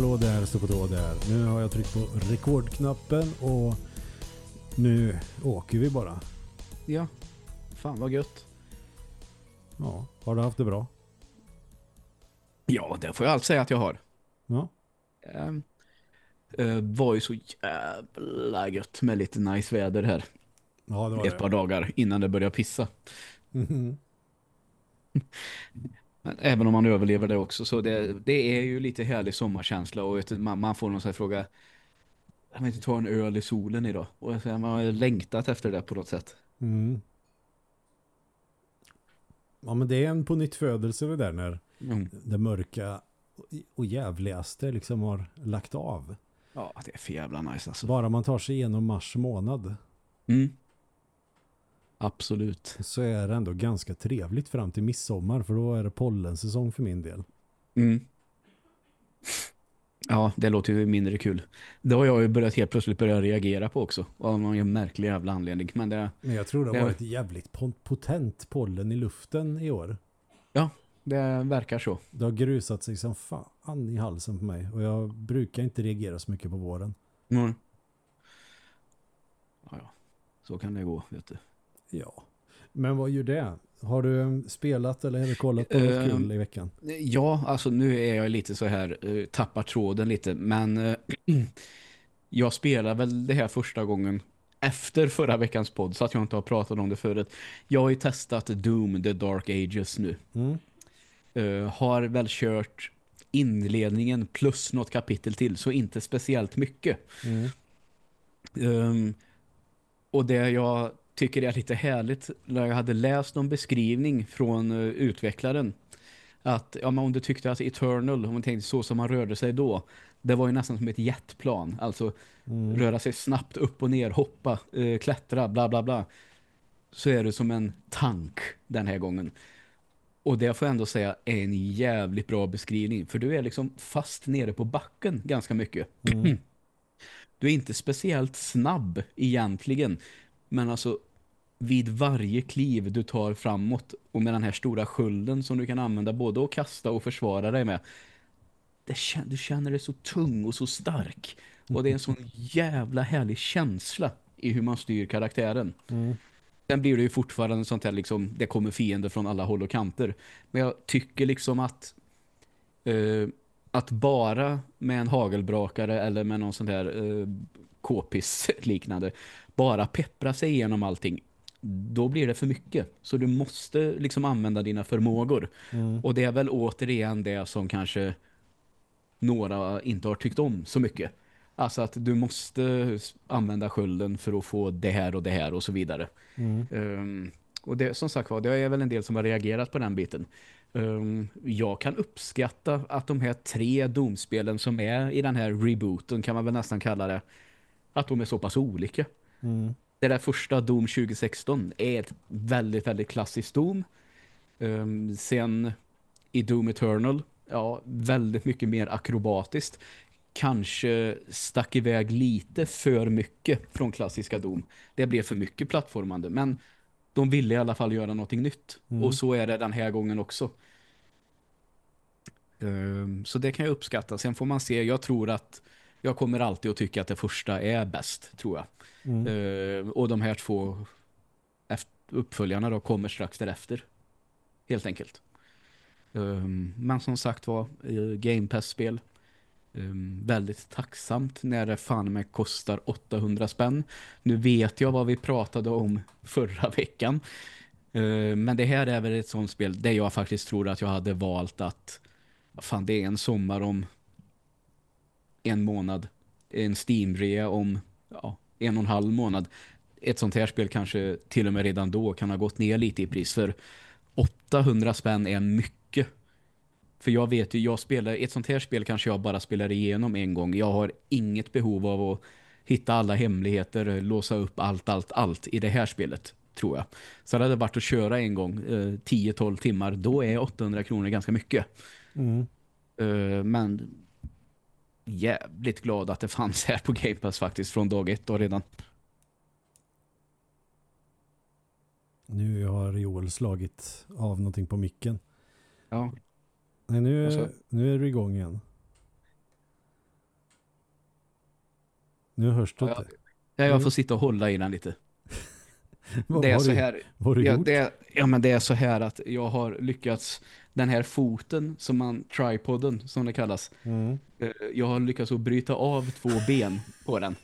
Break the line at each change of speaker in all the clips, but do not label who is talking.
Hallå där, stå på tå där. Nu har jag tryckt på rekordknappen och nu åker vi bara.
Ja, fan vad gött.
Ja, har du haft det bra?
Ja, det får jag allt säga att jag har.
Ja.
Um, uh, var ju så jävla gött med lite nice väder här.
Ja, det var
Ett
det.
par dagar innan det började pissa.
Mhm.
Men även om man överlever det också så det, det är ju lite härlig sommarkänsla och vet, man, man får någon sån här fråga jag vill inte ta en öl i solen idag. Och man har längtat efter det på något sätt.
Mm. Ja, men det är en på nytt födelse det där när
Mm.
det mörka och jävligaste liksom har lagt av.
Ja, det är för jävla nice alltså.
Bara man tar sig igenom mars månad
Mm. Absolut.
så är det ändå ganska trevligt fram till midsommar för då är det pollensäsong för min del.
Mm. Ja, det låter ju mindre kul. Det har jag ju börjat helt plötsligt börja reagera på också. Av någon märklig jävla anledning. Men det,
Men jag tror det har
Ja.
varit jävligt po- potent pollen i luften i år.
det verkar så.
Det har grusat sig som fan i halsen på mig och jag brukar inte reagera så mycket på våren.
Mm. Ja, ja. Så kan det gå, vet du.
Ja. Men vad gör det? Har du um, spelat eller har du kollat på något
Ehm,
kul i veckan?
Ja, alltså nu är jag lite så här, uh, tappar tråden lite, men eh, jag spelar väl det här första gången efter förra veckans podd så att jag inte har pratat om det förut. Jag har ju testat Doom, The Dark Ages nu.
Mm.
Eh, har väl kört inledningen plus något kapitel till, så inte speciellt mycket.
Mm.
Ehm, och det jag tycker är lite härligt när jag hade läst någon beskrivning från eh, utvecklaren att ja, men om du tyckte att Eternal, om man tänkte så som man rörde sig då, det var ju nästan som ett jetplan. Alltså
Mm.
röra sig snabbt upp och ner, hoppa, eh, klättra, bla bla bla. Så är det som en tank den här gången. Och det får jag ändå säga är en jävligt bra beskrivning. För du är liksom fast nere på backen ganska mycket.
Mm.
Du är inte speciellt snabb egentligen. Men alltså vid varje kliv du tar framåt och med den här stora skölden som du kan använda både att kasta och försvara dig med. Det kän du känner dig så tung och så stark. Och det är en sån jävla härlig känsla i hur man styr karaktären.
Mm.
Sen blir det ju fortfarande sånt här liksom, det kommer fiender från alla håll och kanter. Men jag tycker liksom att eh, att bara med en hagelbrakare eller med någon sån där eh, k-piss liknande bara peppra sig igenom allting då blir det för mycket. Så du måste liksom använda dina förmågor.
Mm.
Och det är väl återigen det som kanske några inte har tyckt om så mycket. Alltså att du måste använda skölden för att få det här och det här och så vidare.
Mm.
Um, och det, som sagt var, det är väl en del som har reagerat på den biten. Um, jag kan uppskatta att de här tre domspelen som är i den här rebooten kan man väl nästan kalla det, att de är så pass olika.
Mm.
Det där första Doom 2016 är ett väldigt, väldigt klassiskt Doom. Um, sen i Doom Eternal, ja, väldigt mycket mer akrobatiskt. Kanske stack iväg lite för mycket från klassiska Doom. Det blev för mycket plattformande, men de ville i alla fall göra någonting nytt.
Mm.
Och så är det den här gången också. Um, så det kan jag uppskatta. Sen får man se, jag tror att jag kommer alltid att tycka att det första är bäst, tror jag.
Mm.
Eh, och de här två uppföljarna då kommer strax därefter. Helt enkelt. Um, men som sagt var, uh, Game Pass-spel. Um, väldigt tacksamt när det fan med kostar 800 spänn. Nu vet jag vad vi pratade om förra veckan. Uh, men det här är väl ett sånt spel där jag faktiskt tror att jag hade valt att fan det är en sommar om en månad. En Steam-rea om ja, en och en halv månad. Ett sånt här spel kanske till och med redan då kan ha gått ner lite i pris för 800 spänn är mycket. För jag vet ju, jag spelar ett sånt här spel kanske jag bara spelar igenom en gång. Jag har inget behov av att hitta alla hemligheter, låsa upp allt, allt, allt i det här spelet, tror jag. Så det hade varit att köra en gång, eh, 10-12 timmar, då är 800 kronor ganska mycket.
Mm.
Eh, men jävligt glad att det fanns här på Game Pass faktiskt från dag ett då redan.
Nu har Joel slagit av någonting på micken.
Ja,
Nej, nu,
Alltså-
nu är du igång igen. Nu hörs det
Ja,
inte.
Ja, jag får sitta och hålla i den lite. Det är så
du,
här,
vad har du
ja,
gjort?
det, ja, men det är så här att jag har lyckats, den här foten som man, tripoden som det kallas,
Mm.
eh, jag har lyckats att bryta av två ben på den.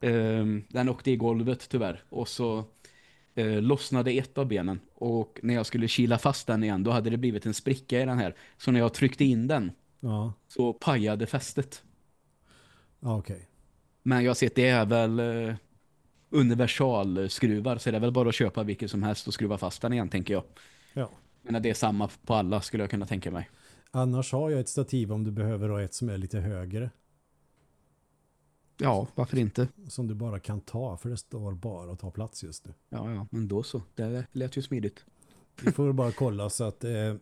Ehm, Den åkte i golvet tyvärr och så eh, lossnade ett av benen och när jag skulle kila fast den igen då hade det blivit en spricka i den här. Så när jag tryckte in den
Ja,
så pajade fästet.
ja okej.
Men jag har sett det är väl eh, universalskruvar så det är väl bara att köpa vilket som helst och skruva fast den igen tänker jag.
Ja.
Men det är samma på alla skulle jag kunna tänka mig.
Annars har jag ett stativ om du behöver ha ett som är lite högre.
Ja, varför inte?
Som du bara kan ta för det står bara att ta plats just nu.
Ja, ja, men då så. Det lät ju smidigt.
Vi får bara kolla så att eh,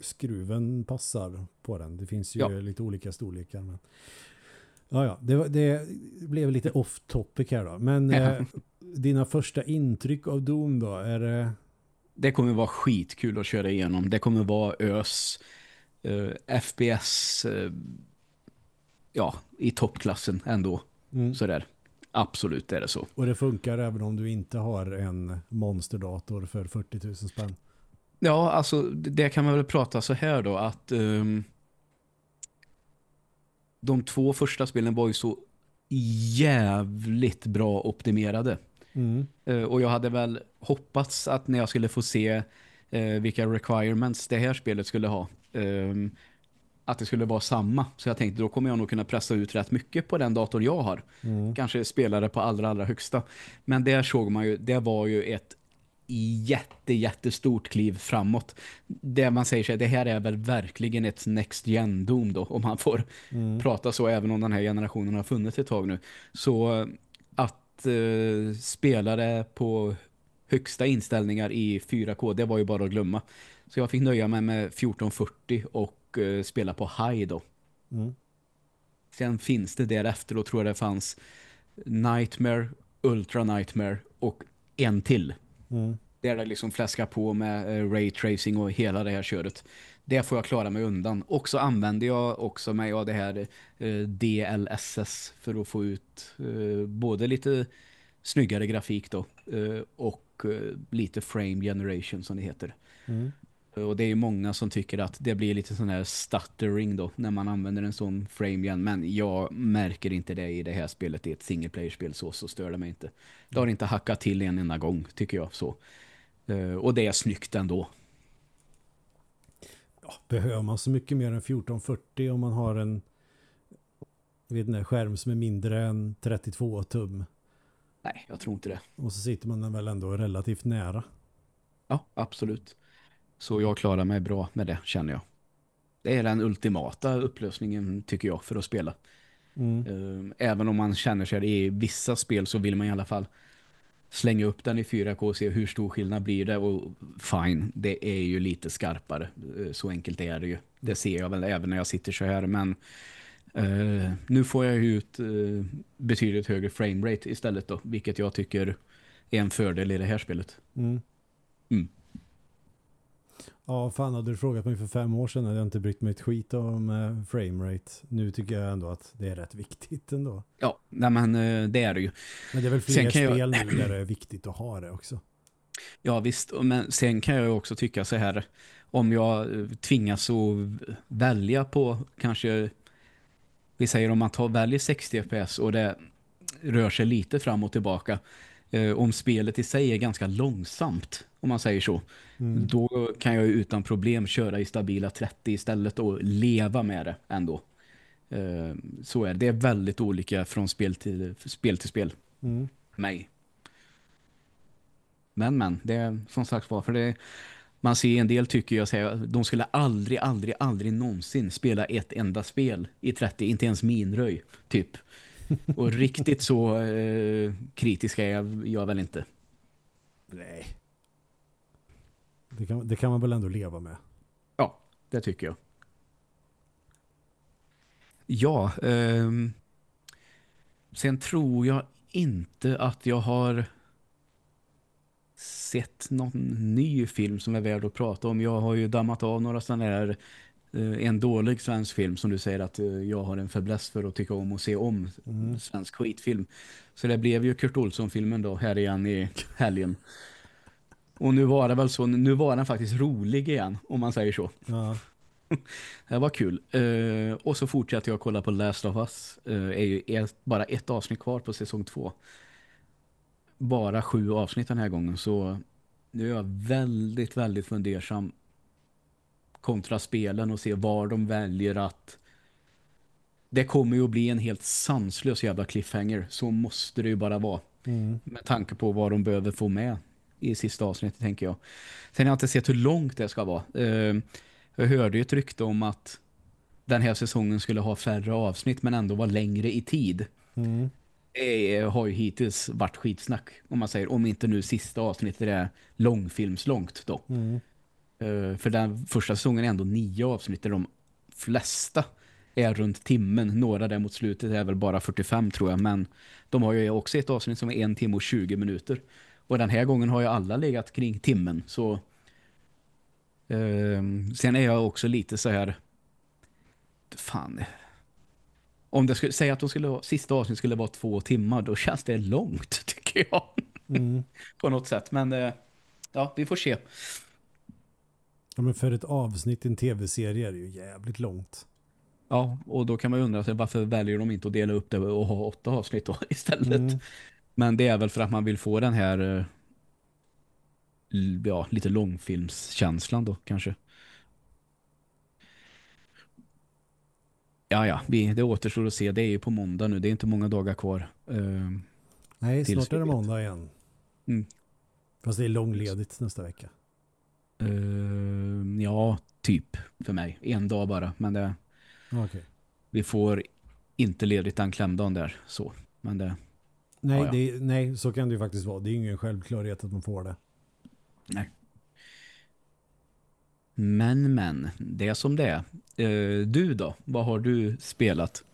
skruven passar på den. Det finns ju
Ja.
lite olika storlekar. Men... Ja, ja, det, det blev lite off topic här då. Men eh, dina första intryck av Doom då? Är det...
Det kommer vara skitkul att köra igenom. Det kommer vara ös, eh, FPS, eh, ja, i toppklassen ändå.
Mm.
Sådär. Absolut är det så.
Och det funkar även om du inte har en monsterdator för 40 000 spänn.
Ja, alltså det kan man väl prata så här då att ehm, de två första spelen var ju så jävligt bra optimerade.
Mm.
Eh, och jag hade väl hoppats att när jag skulle få se eh, vilka requirements det här spelet skulle ha ehm, att det skulle vara samma. Så jag tänkte då kommer jag nog kunna pressa ut rätt mycket på den datorn jag har.
Mm.
Kanske spelare på allra allra högsta. Men där såg man ju, det var ju ett jätte jättestort kliv framåt. Det man säger sig, det här är väl verkligen ett next gen Doom då, om man får
Mm.
prata så även om den här generationen har funnits ett tag nu. Så att eh, spelare på högsta inställningar i 4K, det var ju bara att glömma. Så jag fick nöja mig med 1440 och eh, spela på high då.
Mm.
Sen finns det därefter och tror jag det fanns Nightmare, Ultra Nightmare och en till.
Mm.
Där det liksom fläskar på med eh, ray tracing och hela det här köret. Det får jag klara mig undan. Och så använder jag också mig av det här eh, DLSS för att få ut eh, både lite snyggare grafik då eh, och lite frame generation som det heter.
Mm.
Och det är ju många som tycker att det blir lite sån här stuttering då när man använder en sån frame igen. Men jag märker inte det i det här spelet. I ett single player-spel så, så stör det mig inte. Det har inte hackat till en enda gång tycker jag så. Och det är snyggt ändå.
Ja, behöver man så mycket mer än 1440 om man har en vet inte, skärm som är mindre än 32 tum?
Nej, jag tror inte det.
Och så sitter man väl ändå relativt nära.
Ja, absolut. Så jag klarar mig bra med det känner jag. Det är den ultimata upplösningen tycker jag för att spela.
Mm.
Eh, Även om man känner sig i vissa spel så vill man i alla fall slänga upp den i 4K och se hur stor skillnad blir det och fine, det är ju lite skarpare. Eh, Så enkelt är det ju. Det ser jag väl även när jag sitter så här men eh, nu får jag ut eh, betydligt högre framerate istället då, vilket jag tycker är en fördel i det här spelet.
Mm.
Mm.
Ja, fan hade du frågat mig för fem år sedan hade jag inte brytt mig ett skit om eh, framerate. Nu tycker jag ändå att det är rätt viktigt ändå.
Ja, nej men eh, det är det ju.
Men det är väl fler
kan jag-
spel nu där det är viktigt att ha det också.
Ja visst, men sen kan jag ju också tycka så här om jag eh, tvingas att välja på kanske vi säger om man tar väljer 60 fps och det rör sig lite fram och tillbaka eh, om spelet i sig är ganska långsamt om man säger så
Mm.
då kan jag utan problem köra i stabila 30 istället och leva med det ändå. Eh, så är det. Det är väldigt olika från spel till spel till spel
Mm.
mig. Men men, det är som sagt var för det man ser en del tycker jag säger de skulle aldrig, aldrig, aldrig någonsin spela ett enda spel i 30, inte ens minröj, typ. Och riktigt så eh, kritiska är jag, jag väl inte.
Nej. Det kan, det kan man väl ändå leva med.
Ja, det tycker jag. Ja, ehm, sen tror jag inte att jag har sett någon ny film som är värd att prata om. Jag har ju dammat av några sådana här eh, en dålig svensk film som du säger att eh, jag har en fäbless för att tycka om och se om
Mm.
svensk skitfilm. Så det blev ju Kurt Olsson-filmen då här igen i helgen. Och nu var det väl så, nu var den faktiskt rolig igen om man säger så.
Ja.
Det var kul. Eh, och så fortsatte jag kolla på Last of Us. Eh, är ju ett, bara ett avsnitt kvar på säsong två. Bara sju avsnitt den här gången. Så nu är jag väldigt, väldigt fundersam kontra spelen och se var de väljer att det kommer ju att bli en helt sanslös jävla cliffhanger. Så måste det ju bara vara.
Mm.
Med tanke på vad de behöver få med i sista avsnittet tänker jag. Sen har jag inte sett hur långt det ska vara. Eh, jag hörde ju ett rykte om att den här säsongen skulle ha färre avsnitt men ändå vara längre i tid.
Mm.
Det har ju hittills varit skitsnack om man säger. Om inte nu sista avsnittet är långfilmslångt då.
Mm.
Eh, för den första säsongen är ändå nio avsnitt där de flesta är runt timmen. Några där mot slutet är väl bara 45 tror jag. Men de har ju också ett avsnitt som är en timme och 20 minuter. Och den här gången har ju alla legat kring timmen. Så Ehm, sen är jag också lite så här fan om det skulle säga att de skulle ha, sista avsnitt skulle vara två timmar då känns det långt tycker jag
Mm.
på något sätt men eh, ja vi får se
Ja, men för ett avsnitt i en tv-serie är det ju jävligt långt.
ja och då kan man ju undra sig, varför väljer de inte att dela upp det och ha åtta avsnitt då istället
Mm.
Men det är väl för att man vill få den här eh, ja, lite långfilmskänslan då kanske Ja, ja, vi, det återstår att se. Det är ju på måndag nu. Det är inte många dagar kvar. Ehm,
Nej, snart är det måndag igen.
Mm.
Fast det är långledigt nästa vecka.
ehm, ja, typ för mig. En dag bara. Men det,
Okej.
vi får inte ledigt den klämdagen där. Så. Men det,
Nej,
Ja, ja.
Det, nej, så kan det ju faktiskt vara. Det är ingen självklarhet att man får det.
men, men. Det är som det är. Eh, du då? Vad har du spelat?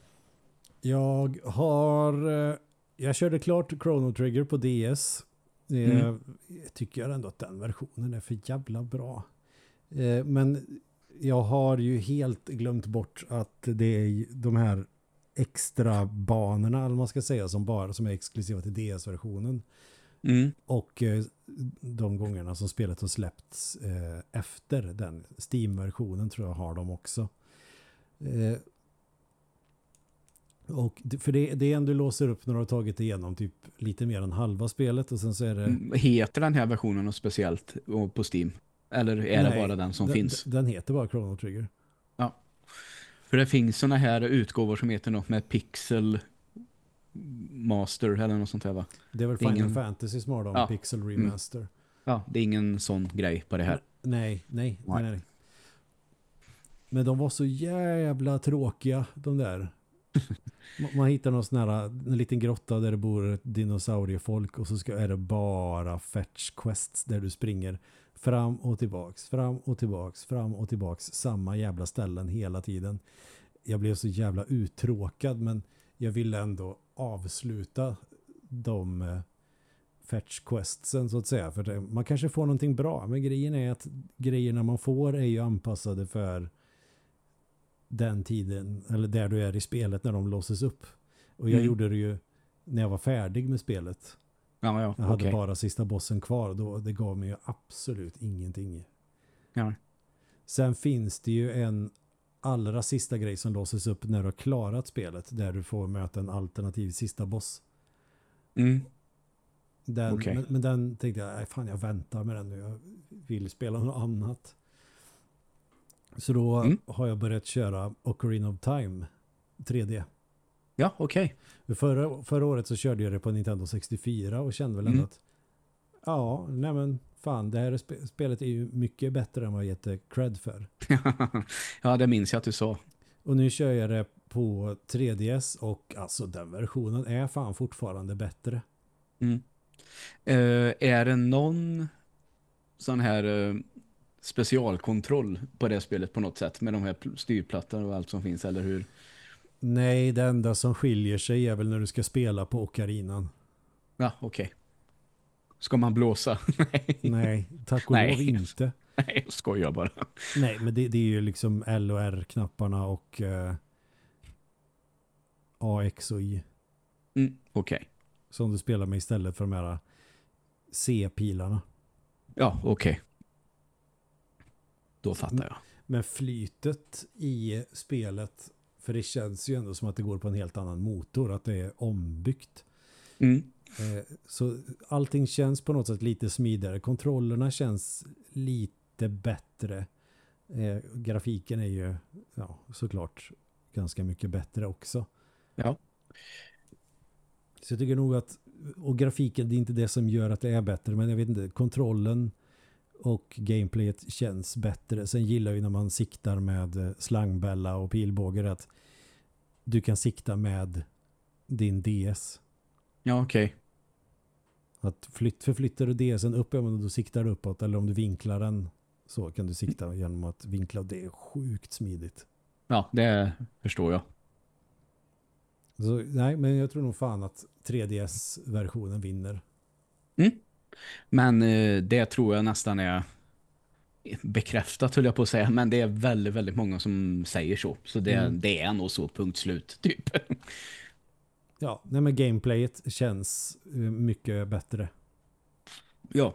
Jag har... eh, Jag körde klart Chrono Trigger på DS. Eh,
Mm.
Jag tycker ändå att den versionen är för jävla bra. Men jag har ju helt glömt bort att det är de här extra banorna, eller vad man ska säga, som bara som är exklusiva till DS-versionen.
Mm.
Och eh, de gångerna som spelet har släppts eh, efter den Steam-versionen tror jag har de också. Eh, och det- för det, det är en du låser upp när du har tagit igenom typ lite mer än halva spelet och sen så är det...
Mm, Heter den här versionen något speciellt på Steam? Eller är det
Nej,
bara den som
den,
finns?
Den heter bara Chrono Trigger.
För det finns såna här utgåvor som heter något med Pixel Master eller något sånt här va?
Det är väl Final
ingen-
Fantasy som har
Ja.
Pixel Remaster.
Ja, det är ingen sån grej på det här.
Nej, nej, nej,
Nej.
Men de var så jävla tråkiga, de där. Ma- Man hittar någon sån här, en liten grotta där det bor ett dinosauriefolk och så ska, är det bara fetch quests där du springer fram och tillbaks, fram och tillbaks, fram och tillbaks, samma jävla ställen hela tiden. Jag blev så jävla uttråkad men jag ville ändå avsluta de eh, fetch questsen så att säga. För det, man kanske får någonting bra. Men grejen är att grejerna man får är ju anpassade för den tiden, eller där du är i spelet när de låses upp. Och jag
Mm.
gjorde det ju när jag var färdig med spelet.
Ja, ja,
Jag hade
okej.
bara sista bossen kvar. Då, det gav mig ju absolut ingenting.
Ja.
Sen finns det ju en allra sista grej som låses upp när du har klarat spelet. Där du får möta en alternativ sista boss.
Mm.
Den,
Okej.
men, men den tänkte jag, "Nej, fan jag väntar med den nu. Jag vill spela något annat. Så då
Mm.
har jag börjat köra Ocarina of Time 3D.
Ja, okej.
För Förra, förra året så körde jag det på Nintendo 64 och kände väl ändå
Mm.
att ja, nej men fan, det här är spe, spelet är ju mycket bättre än vad jag gett cred för.
ja, det minns jag att du sa.
Och nu kör jag det på 3DS och alltså den versionen är fan fortfarande bättre.
Mm. Eh, är det någon sån här eh, specialkontroll på det spelet på något sätt med de här pl- styrplattorna och allt som finns eller hur?
Nej, det enda som skiljer sig är väl när du ska spela på Ocarinan.
Ja, okej. Ska man blåsa? Nej.
Nej, tack och lov inte.
Nej, jag skojar bara.
Nej, men det, det är ju liksom L och R-knapparna och eh, A, X och Y
Mm, Okej.
som du spelar med istället för de här C-pilarna.
Ja, okej. Då fattar jag.
Men flytet i spelet, för det känns ju ändå som att det går på en helt annan motor, att det är ombyggt.
Mm.
Eh, Så allting känns på något sätt lite smidigare. Kontrollerna känns lite bättre. Eh, Grafiken är ju ja, såklart ganska mycket bättre också.
Ja.
Så jag tycker nog att, och grafiken det är inte det som gör att det är bättre, men jag vet inte, kontrollen och gameplayet känns bättre. Sen gillar jag ju när man siktar med eh, slangbälla och pilbågar att du kan sikta med din DS.
Ja, okej.
Att flytt, förflyttar du DSen upp, ja, men då siktar du uppåt. Eller om du vinklar den så kan du sikta genom att vinkla. Det är sjukt smidigt.
Ja, det förstår jag.
Så, nej, men jag tror nog fan att 3DS-versionen vinner.
Men eh, det tror jag nästan är bekräftat höll jag på att säga. Men det är väldigt, väldigt många som säger så. Så det,
Mm.
det är nog så, punkt slut, typ.
Ja, nej, men gameplayet känns eh, mycket bättre.
ja.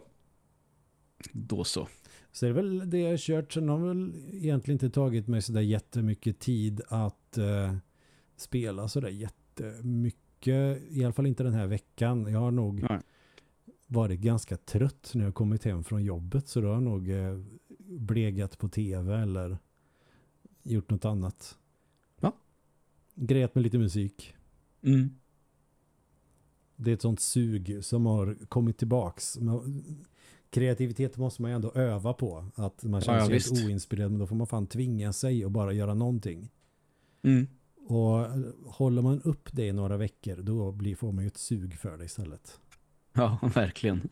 Då så.
Så det är väl det jag har kört. Sen har väl egentligen inte tagit mig sådär jättemycket tid att eh, spela sådär jättemycket. I alla fall inte den här veckan. Jag har nog
Nej.
Varit ganska trött när jag kommit hem från jobbet. Så då har jag nog eh, blegat på tv eller gjort något annat.
Ja.
Grejat med lite musik.
Mm.
Det är ett sånt sug som har kommit tillbaks. Man, kreativitet måste man ju ändå öva på. Att man
Ja,
känns
ja,
helt
visst.
oinspirerad. Men då får man fan tvinga sig och bara göra någonting.
Mm.
Och håller man upp det i några veckor då blir, får man ju ett sug för det istället.
Ja, verkligen.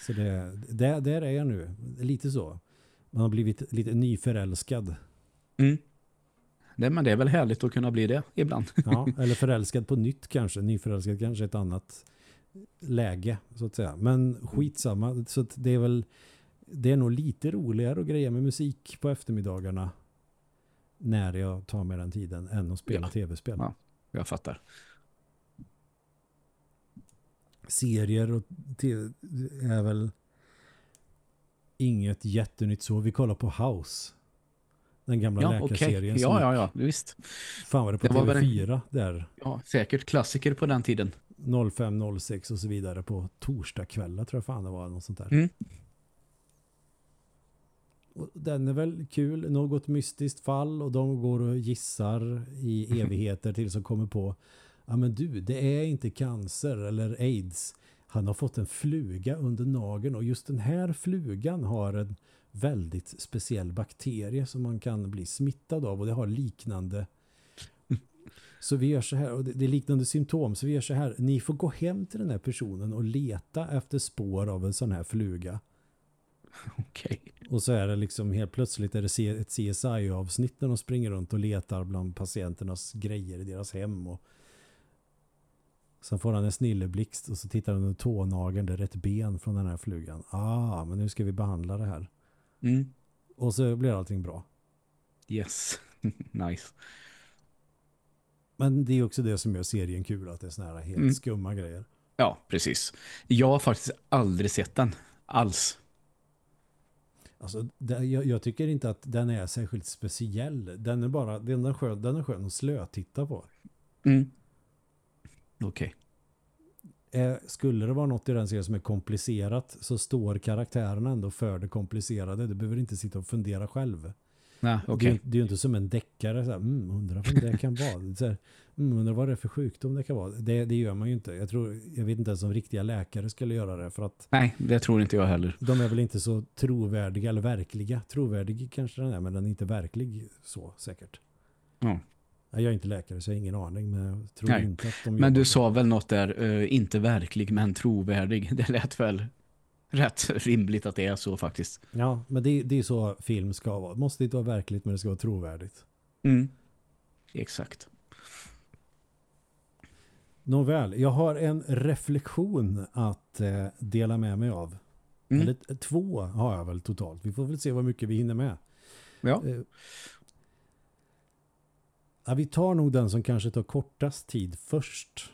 Så det, det, där är jag nu. Lite så. Man har blivit lite nyförälskad.
Mm. Det, men det är väl härligt att kunna bli det ibland.
Ja, eller förälskad på nytt kanske. Nyförälskad kanske ett annat läge så att säga. Men skitsamma. Så det är väl det är nog lite roligare att greja med musik på eftermiddagarna när jag tar mig den tiden än att spela
Ja.
tv-spel.
Ja. Jag fattar.
Serier och tv är väl inget jättenytt så. Vi kollar på House. Den gamla
Ja,
läkarserien. som
Ja, ja, ja, visst.
Fan var det på
Det var väl en-
TV4 där.
Ja, säkert klassiker på den tiden.
05, 06 och så vidare på torsdagskvällar tror jag fan det var något sånt där.
Mm.
Och den är väl kul, något mystiskt fall och de går och gissar i evigheter tills de kommer på ja men du, det är inte cancer eller aids. Han har fått en fluga under nageln och just den här flugan har en väldigt speciell bakterie som man kan bli smittad av och det har liknande så vi gör så här, och det är liknande symptom, så vi gör så här, ni får gå hem till den här personen och leta efter spår av en sån här fluga.
Okej.
Och så är det liksom helt plötsligt är det ett CSI-avsnitt när de springer runt och letar bland patienternas grejer i deras hem. Och sen får han en snilleblixt och så tittar han under tånageln, det är ett ben från den här flugan. Ah, men nu ska vi behandla det här.
Mm.
Och så blir allting bra.
Yes. nice.
Men det är också det som gör serien kul, att det är såna här helt
Mm.
skumma grejer.
Ja, precis. Jag har faktiskt aldrig sett den. Alls.
Alltså, det, jag, jag tycker inte att den är särskilt speciell. Den är bara, den är skön, den är skön att slötitta på.
Mm. Okej.
Eh, skulle det vara något i den serien som är komplicerat så står karaktärerna ändå för det komplicerade. Du behöver inte sitta och fundera själv. Det, är,
okej.
ju- det är ju inte som en deckare. Så här, mm, undrar vad det kan vara. Så här, mm, undrar vad det är för sjukdom det kan vara. Det, det gör man ju inte. Jag, tror, jag vet inte ens om riktiga läkare skulle göra det. För att
Nej, det tror inte jag heller.
de är väl inte så trovärdiga eller verkliga. Trovärdig kanske den är, men den är inte verklig så säkert.
Ja.
Jag är inte läkare så jag har ingen aning, men jag tror
Nej.
inte att de
Men du sa väl något där, eh, inte verklig men trovärdig. Det lät väl rätt rimligt att det är så faktiskt.
Ja, men det, det är så film ska vara. Det måste inte vara verkligt, men det ska vara trovärdigt.
Mm. Exakt.
Nåväl, jag har en reflektion att eh, dela med mig av.
Mm.
Eller två har jag väl totalt. Vi får väl se vad mycket vi hinner med.
Ja.
Eh, Ja, vi tar nog den som kanske tar kortast tid först.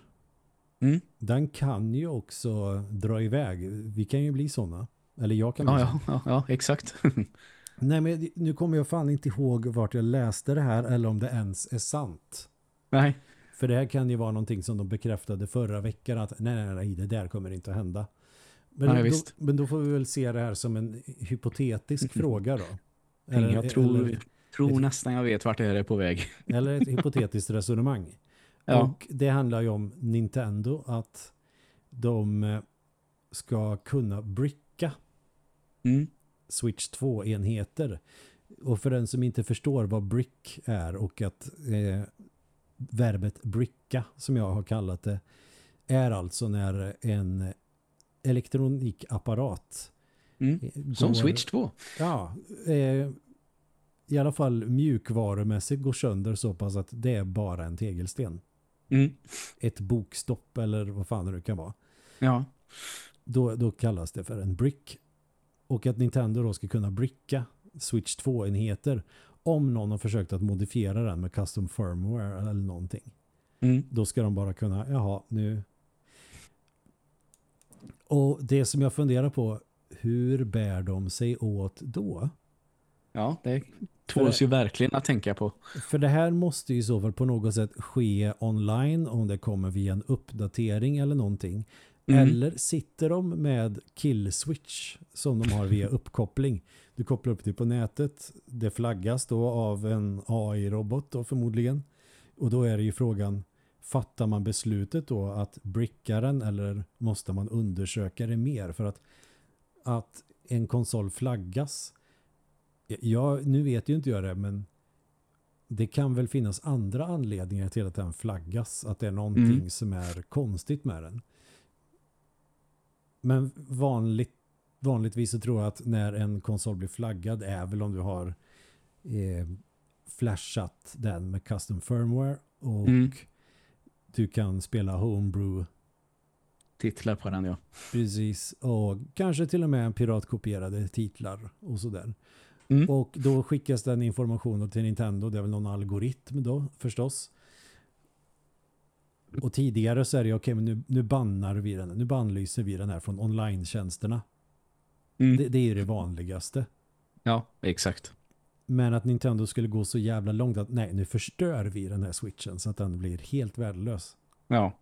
Mm.
Den kan ju också dra iväg. Vi kan ju bli sådana. Eller jag kan bli
Ja, ja, ja, exakt.
Nej, men nu kommer jag fan inte ihåg vart jag läste det här eller om det ens är sant.
Nej.
För det här kan ju vara någonting som de bekräftade förra veckan att nej, nej, nej, det där kommer inte att hända. Men,
Nej,
då,
visst.
men då får vi väl se det här som en hypotetisk fråga då.
jag tror,
eller,
tror nästan jag vet vart det här är på väg.
eller ett hypotetiskt resonemang.
Ja.
Och det handlar ju om Nintendo att de eh, ska kunna bricka
Mm.
Switch 2-enheter. Och för den som inte förstår vad brick är och att eh, verbet bricka som jag har kallat det är alltså när en elektronikapparat
Mm.
eh,
Som
går-
Switch 2.
Ja, eh, i alla fall mjukvarumässigt går sönder så pass att det är bara en tegelsten.
Mm.
Ett bokstopp eller vad fan det nu kan vara.
Ja.
Då, då kallas det för en brick. Och att Nintendo då ska kunna bricka Switch 2-enheter om någon har försökt att modifiera den med custom firmware eller någonting.
Mm.
Då ska de bara kunna, jaha, nu... Och det som jag funderar på, hur bär de sig åt då?
Ja, det tåls ju verkligen att tänka på.
För det här måste ju i så fall på något sätt ske online om det kommer via en uppdatering eller någonting.
Mm.
Eller sitter de med killswitch som de har via uppkoppling. Du kopplar upp det på nätet. Det flaggas då av en AI-robot då förmodligen. Och då är det ju frågan, fattar man beslutet då att bricka den eller måste man undersöka det mer? För att, att en konsol flaggas, ja, nu vet ju inte jag det, men det kan väl finnas andra anledningar till att den flaggas. Att det är någonting
Mm.
som är konstigt med den. Men vanligt, vanligtvis så tror jag att när en konsol blir flaggad är väl om du har eh, flashat den med custom firmware och
Mm.
du kan spela homebrew
Titlar på den, ja.
precis och kanske till och med piratkopierade titlar och sådär.
Mm.
Och då skickas den informationen till Nintendo. Det är väl någon algoritm då förstås. Och tidigare så är det okej men nu, nu bannar vi den. Nu bannlyser vi den här från online-tjänsterna.
Mm.
Det, det är ju det vanligaste.
Ja, exakt.
Men att Nintendo skulle gå så jävla långt att nej, nu förstör vi den här switchen så att den blir helt värdelös.
Ja.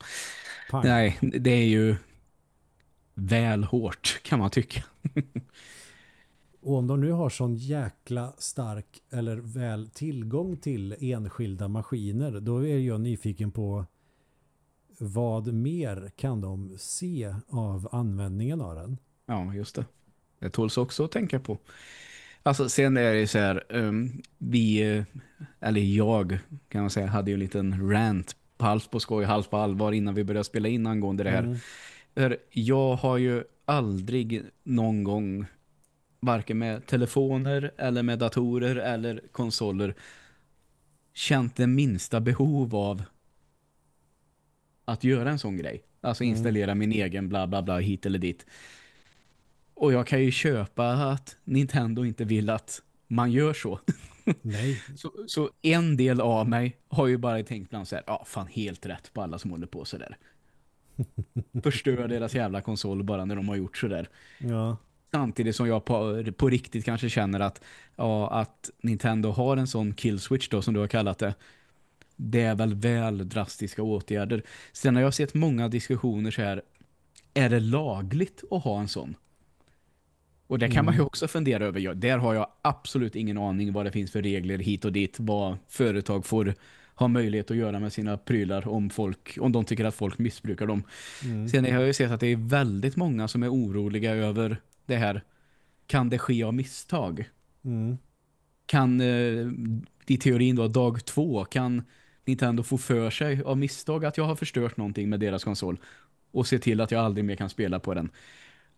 Pang.
Nej, det är ju väl hårt kan man tycka.
Och om de nu har sån jäkla stark eller väl tillgång till enskilda maskiner, då är jag nyfiken på vad mer kan de se av användningen av den?
Ja, just det. Det tåls också att tänka på. Alltså sen är det så här, um, vi, eh, eller jag kan man säga, hade ju en liten rant på halvt på skoj, halvt på allvar innan vi började spela in angående det här.
Mm.
Jag har ju aldrig någon gång varken med telefoner eller med datorer eller konsoler känt det minsta behov av att göra en sån grej. Alltså
Mm.
installera min egen bla bla bla hit eller dit. Och jag kan ju köpa att Nintendo inte vill att man gör så.
Nej,
Så, så en del av mig har ju bara tänkt bland så här, ja fan helt rätt på alla som håller på så där. Förstör deras jävla konsol bara när de har gjort så där.
ja.
Samtidigt som jag på, på riktigt kanske känner att, ja, att Nintendo har en sån killswitch då som du har kallat det. Det är väl väl drastiska åtgärder. Sen har jag sett många diskussioner så här, är det lagligt att ha en sån? Och det kan man ju också fundera över. Ja, där har jag absolut ingen aning vad det finns för regler hit och dit. Vad företag får ha möjlighet att göra med sina prylar om, folk, om de tycker att folk missbrukar dem.
Mm.
Sen har jag ju sett att det är väldigt många som är oroliga över det här. Kan det ske av misstag?
Mm.
Kan eh, i teorin då dag två kan Nintendo få för sig av misstag att jag har förstört någonting med deras konsol och se till att jag aldrig mer kan spela på den.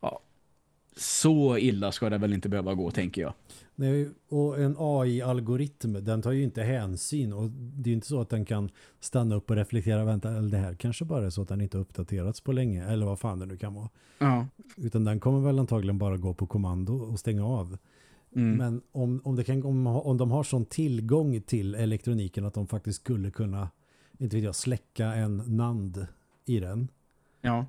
Ja. Så illa ska det väl inte behöva gå, tänker jag.
Nej, och en AI-algoritm, den tar ju inte hänsyn och det är inte så att den kan stanna upp och reflektera, vänta, eller det här kanske bara är så att den inte uppdaterats på länge, eller vad fan det nu kan vara.
Ja.
Utan den kommer väl antagligen bara gå på kommando och stänga av.
Mm.
Men om, om, det kan, om, om de har sån tillgång till elektroniken att de faktiskt skulle kunna, inte vet jag, släcka en NAND i den.
Ja.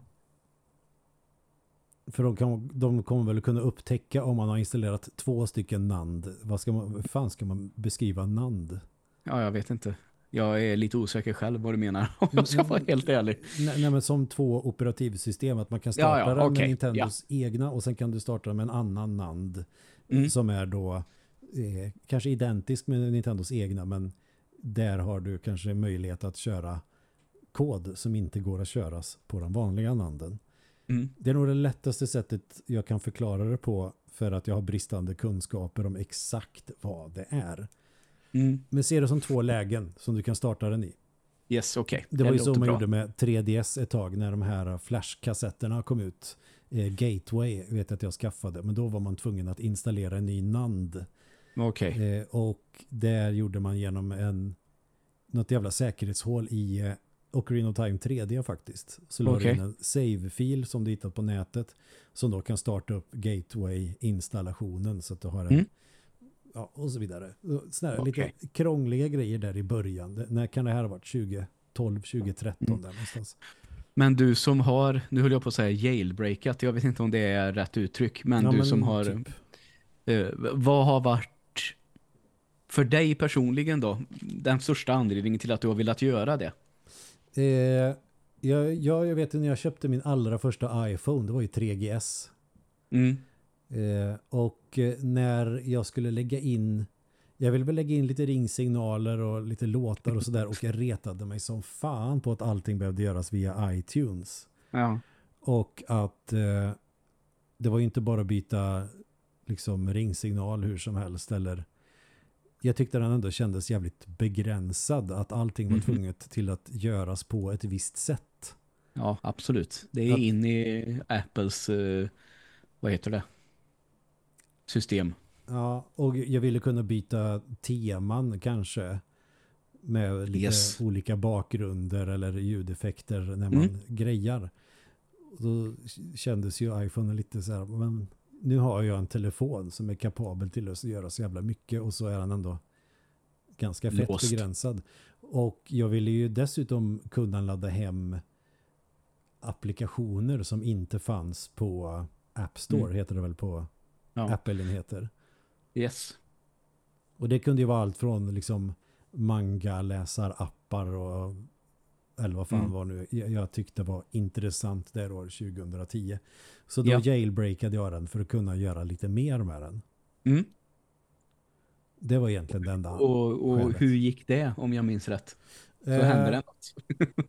För de, kan, de kommer väl kunna upptäcka om man har installerat två stycken NAND. Vad ska man, fan ska man beskriva NAND?
Ja, jag vet inte. Jag är lite osäker själv vad du menar, om jag ska vara helt ärlig.
Nej, nej men som två operativsystem, att man kan
Ja,
starta
ja,
den
okej,
med Nintendos egna och sen kan du starta den med en annan NAND
Mm.
som är då eh, kanske identisk med Nintendos egna men där har du kanske möjlighet att köra kod som inte går att köras på den vanliga nanden.
Mm.
Det är nog det lättaste sättet jag kan förklara det på för att jag har bristande kunskaper om exakt vad det är.
Mm.
Men se det som två lägen som du kan starta den i.
Yes, okej.
Det var ju så man
bra.
gjorde med 3DS ett tag när de här flashkassetterna kom ut. Eh, Gateway vet jag att jag skaffade, men då var man tvungen att installera en ny NAND.
Okej.
Eh, och där gjorde man genom en något jävla säkerhetshål i eh, Ocarina of Time 3D faktiskt. Så la du
Okej.
in en save-fil som du hittat på nätet som då kan starta upp Gateway-installationen så att du har en
Mm.
ja, och så vidare. Sådana
Okej.
lite krångliga grejer där i början. Det, när kan det här ha varit? 2012, 2013
Mm.
där någonstans.
Men du som har, nu höll jag på att säga jailbreakat, jag vet inte om det är rätt uttryck, men
Ja,
du
men
som har,
typ.
eh, vad har varit för dig personligen då, den största anledningen till att du har velat göra det?
Eh, jag, jag, jag vet när jag köpte min allra första iPhone, det var ju 3GS.
Mm.
Eh, och eh, när jag skulle lägga in jag ville väl lägga in lite ringsignaler och lite låtar och sådär och jag retade mig som fan på att allting behövde göras via iTunes.
Ja.
Och att eh, det var ju inte bara att byta liksom ringsignal hur som helst eller jag tyckte den ändå kändes jävligt begränsad att allting var
Mhm.
tvunget till att göras på ett visst sätt.
ja, absolut. Det är
Ja.
in i Apples, eh, vad heter det? System.
Ja, och jag ville kunna byta teman kanske med lite
Yes.
olika bakgrunder eller ljudeffekter när man
Mm.
grejar. Då kändes ju iPhone lite så här, men nu har jag en telefon som är kapabel till att göra så jävla mycket och så är den ändå ganska fett
Låst.
begränsad. Och jag ville ju dessutom kunna ladda hem applikationer som inte fanns på App Store,
Mm.
heter det väl på
Ja.
Apple-enheter.
Yes.
Och det kunde ju vara allt från liksom manga-läsarappar och eller vad fan
Mm.
var nu jag, tyckte var intressant där år 2010. Så då
Ja.
jailbreakade jag den för att kunna göra lite mer med den.
Mm.
Det var egentligen det enda.
Och, och hur gick det, om jag minns rätt? Så
Eh,
hände det något?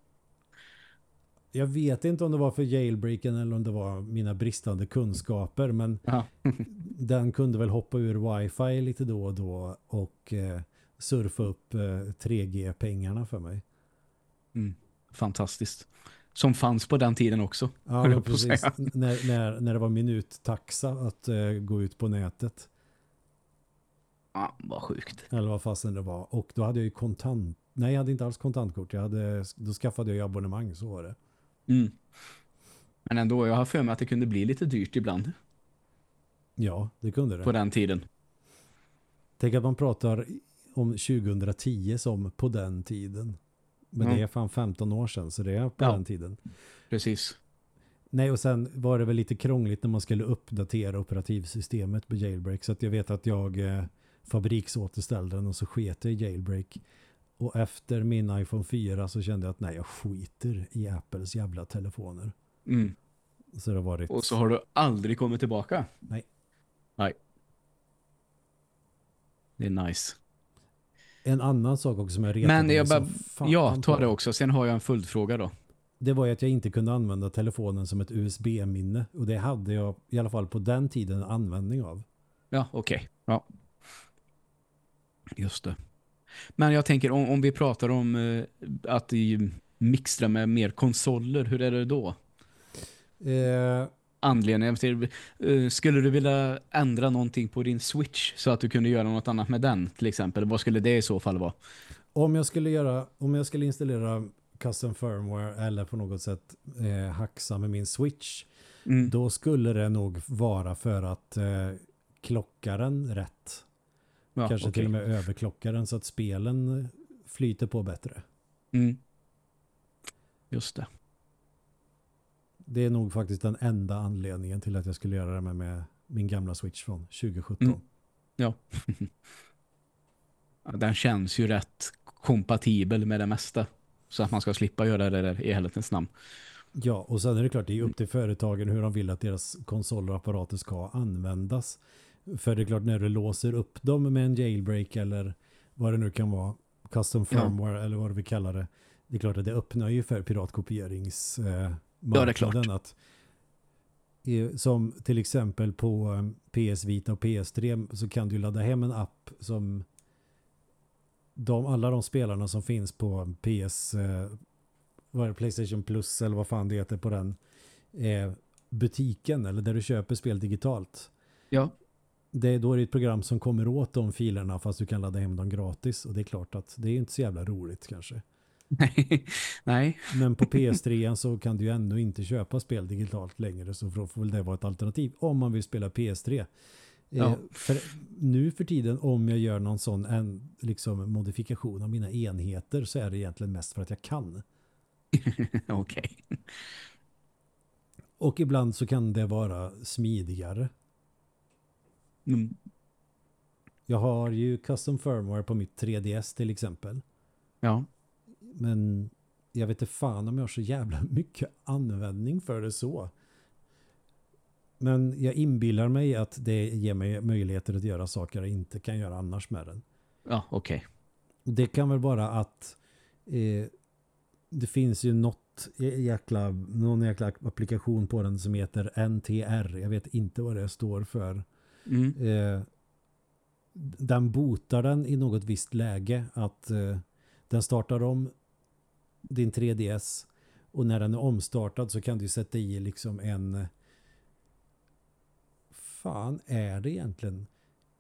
Jag vet inte om det var för jailbreaken eller om det var mina bristande kunskaper men den kunde väl hoppa ur wifi lite då och då och eh, surfa upp eh, 3G-pengarna för mig.
Mm. Fantastiskt. Som fanns på den tiden också.
Ja, precis. När, när, när det var minuttaxa att eh, gå ut på nätet.
Ja, vad sjukt.
Eller vad fasen det var. Och då hade jag ju kontant... Nej, jag hade inte alls kontantkort. Jag hade, då skaffade jag ju abonnemang, så var det.
Mm. Men ändå, jag har för mig att det kunde bli lite dyrt ibland
Ja, det kunde det.
på den tiden.
Tänk att man pratar om 2010 som på den tiden. Men
Mm.
det är fan 15 år sedan, så det är på
Ja.
den tiden.
Precis.
Nej, och sen var det väl lite krångligt när man skulle uppdatera operativsystemet på jailbreak. Så att jag vet att jag eh, fabriksåterställde den och så sket jag i jailbreak. Och efter min iPhone 4 så kände jag att nej, jag skiter i Apples jävla telefoner.
Mm.
Så det har varit...
Och så har du aldrig kommit tillbaka?
Nej.
Nej. Det är nice.
En annan sak också som jag retade
Men jag bara, ja, ta det också. Sen har jag en följdfråga då.
Det var ju att jag inte kunde använda telefonen som ett USB-minne. Och det hade jag i alla fall på den tiden en användning av.
Ja, okej. Ja. Just det. Men jag tänker, om, om vi pratar om eh, att mixtra med mer konsoler, hur är det då?
Eh,
anledningen till, uh, skulle du vilja ändra någonting på din Switch så att du kunde göra något annat med den till exempel? Vad skulle det i så fall vara?
Om jag skulle göra, om jag skulle installera custom firmware eller på något sätt eh, haxa med min Switch mm. då skulle det nog vara för att eh, klocka den rätt. Ja, Kanske okay. till och med överklocka den så att spelen flyter på bättre.
Mm. Just det.
Det är nog faktiskt den enda anledningen till att jag skulle göra det med, med min gamla Switch från 2017. Mm.
Ja. den känns ju rätt kompatibel med det mesta. Så att man ska slippa göra det där i helhetens namn.
Ja, och sen är det klart, det är upp till företagen hur de vill att deras konsoler och apparater ska användas. För det är klart, när du låser upp dem med en jailbreak eller vad det nu kan vara, custom firmware ja. eller vad vi kallar det, det är klart att det öppnar ju för piratkopierings eh,
ja, klart.
Att, som till exempel på eh, PS Vita och PS3 så kan du ladda hem en app som de, alla de spelarna som finns på PS eh, vad är det, Playstation Plus eller vad fan det heter på den eh, butiken eller där du köper spel digitalt.
Ja.
Det, då är det ett program som kommer åt de filerna fast du kan ladda hem dem gratis och det är klart att det är inte så jävla roligt kanske.
Nej.
Men på PS3 så kan du ju ändå inte köpa spel digitalt längre så får väl det vara ett alternativ om man vill spela PS3. Ja. Eh, för nu för tiden om jag gör någon sån en, liksom, modifikation av mina enheter så är det egentligen mest för att jag kan.
Okej. Okay.
Och ibland så kan det vara smidigare.
Mm.
Jag har ju custom firmware på mitt 3DS till exempel.
Ja.
Men jag vet inte fan om jag har så jävla mycket användning för det så. Men jag inbillar mig att det ger mig möjligheter att göra saker jag inte kan göra annars med den.
Ja, okej.
Okay. Det kan väl vara att eh, det finns ju något jäkla, någon jäkla applikation på den som heter NTR. Jag vet inte vad det står för.
Mm.
Eh, den botar den i något visst läge att eh, den startar om din 3DS och när den är omstartad så kan du sätta i liksom en fan är det egentligen?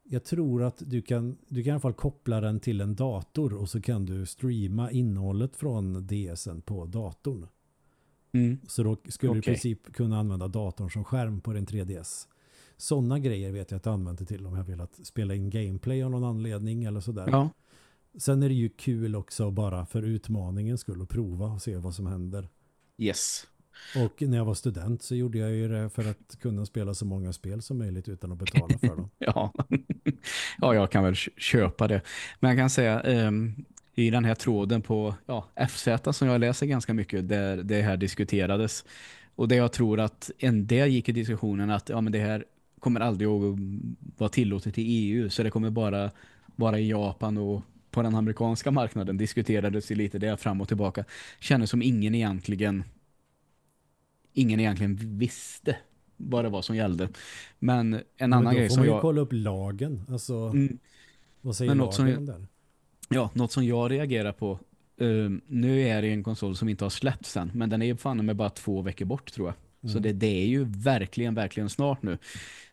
Jag tror att du kan, du kan i alla fall koppla den till en dator och så kan du streama innehållet från DSen på datorn.
Mm.
Så då skulle okay. du i princip kunna använda datorn som skärm på din 3DS. Sådana grejer vet jag att jag använder till om jag vill att spela in gameplay av någon anledning eller sådär.
Ja.
Sen är det ju kul också bara för utmaningen skulle att prova och se vad som händer.
Yes.
Och när jag var student så gjorde jag ju det för att kunna spela så många spel som möjligt utan att betala för dem.
ja. ja, jag kan väl köpa det. Men jag kan säga um, i den här tråden på ja, FZ som jag läser ganska mycket där det här diskuterades. Och det jag tror att en del gick i diskussionen att ja, men det här kommer aldrig att vara tillåtet i EU så det kommer bara vara i Japan och på den amerikanska marknaden diskuterades lite det fram och tillbaka. Kändes som ingen egentligen ingen egentligen visste vad det var som gällde. Men en men annan grej som jag...
då får man ju kolla upp lagen. Alltså, mm. vad säger lagen
som
jag, där?
Ja, något som jag reagerar på. Um, nu är det en konsol som inte har släppts än. Men den är ju fan med bara två veckor bort tror jag. Mm. Så det, det är ju verkligen, verkligen snart nu.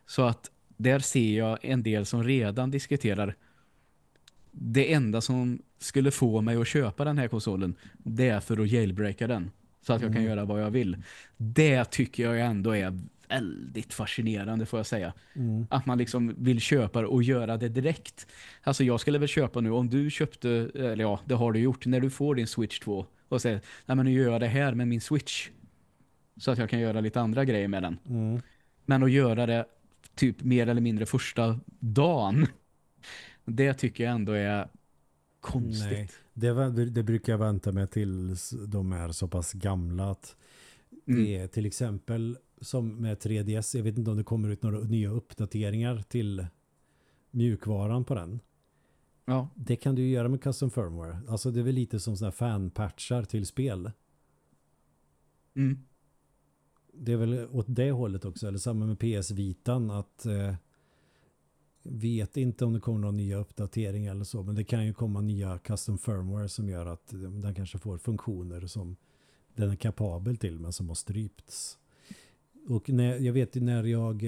Så att där ser jag en del som redan diskuterar det enda som skulle få mig att köpa den här konsolen det är för att jailbreaka den så att jag kan mm. göra vad jag vill. Det tycker jag ändå är väldigt fascinerande får jag säga.
Mm.
Att man liksom vill köpa och göra det direkt. Alltså jag skulle väl köpa nu om du köpte, eller ja det har du gjort, när du får din Switch 2 och säger, nej men nu gör jag det här med min Switch. Så att jag kan göra lite andra grejer med den.
Mm.
Men att göra det typ mer eller mindre första dagen. Det tycker jag ändå är konstigt. Nej.
Det, det brukar jag vänta med tills de är så pass gamla att mm. det är till exempel som med 3DS, jag vet inte om det kommer ut några nya uppdateringar till mjukvaran på den.
Ja.
Det kan du ju göra med custom firmware. Alltså det är väl lite som sådana fanpatchar till spel.
Mm.
Det är väl åt det hållet också, eller samma med PS Vitan att eh, vet inte om det kommer någon nya uppdatering eller så, men det kan ju komma nya custom firmware som gör att den kanske får funktioner som den är kapabel till men som har strypts. Och när, jag vet ju när jag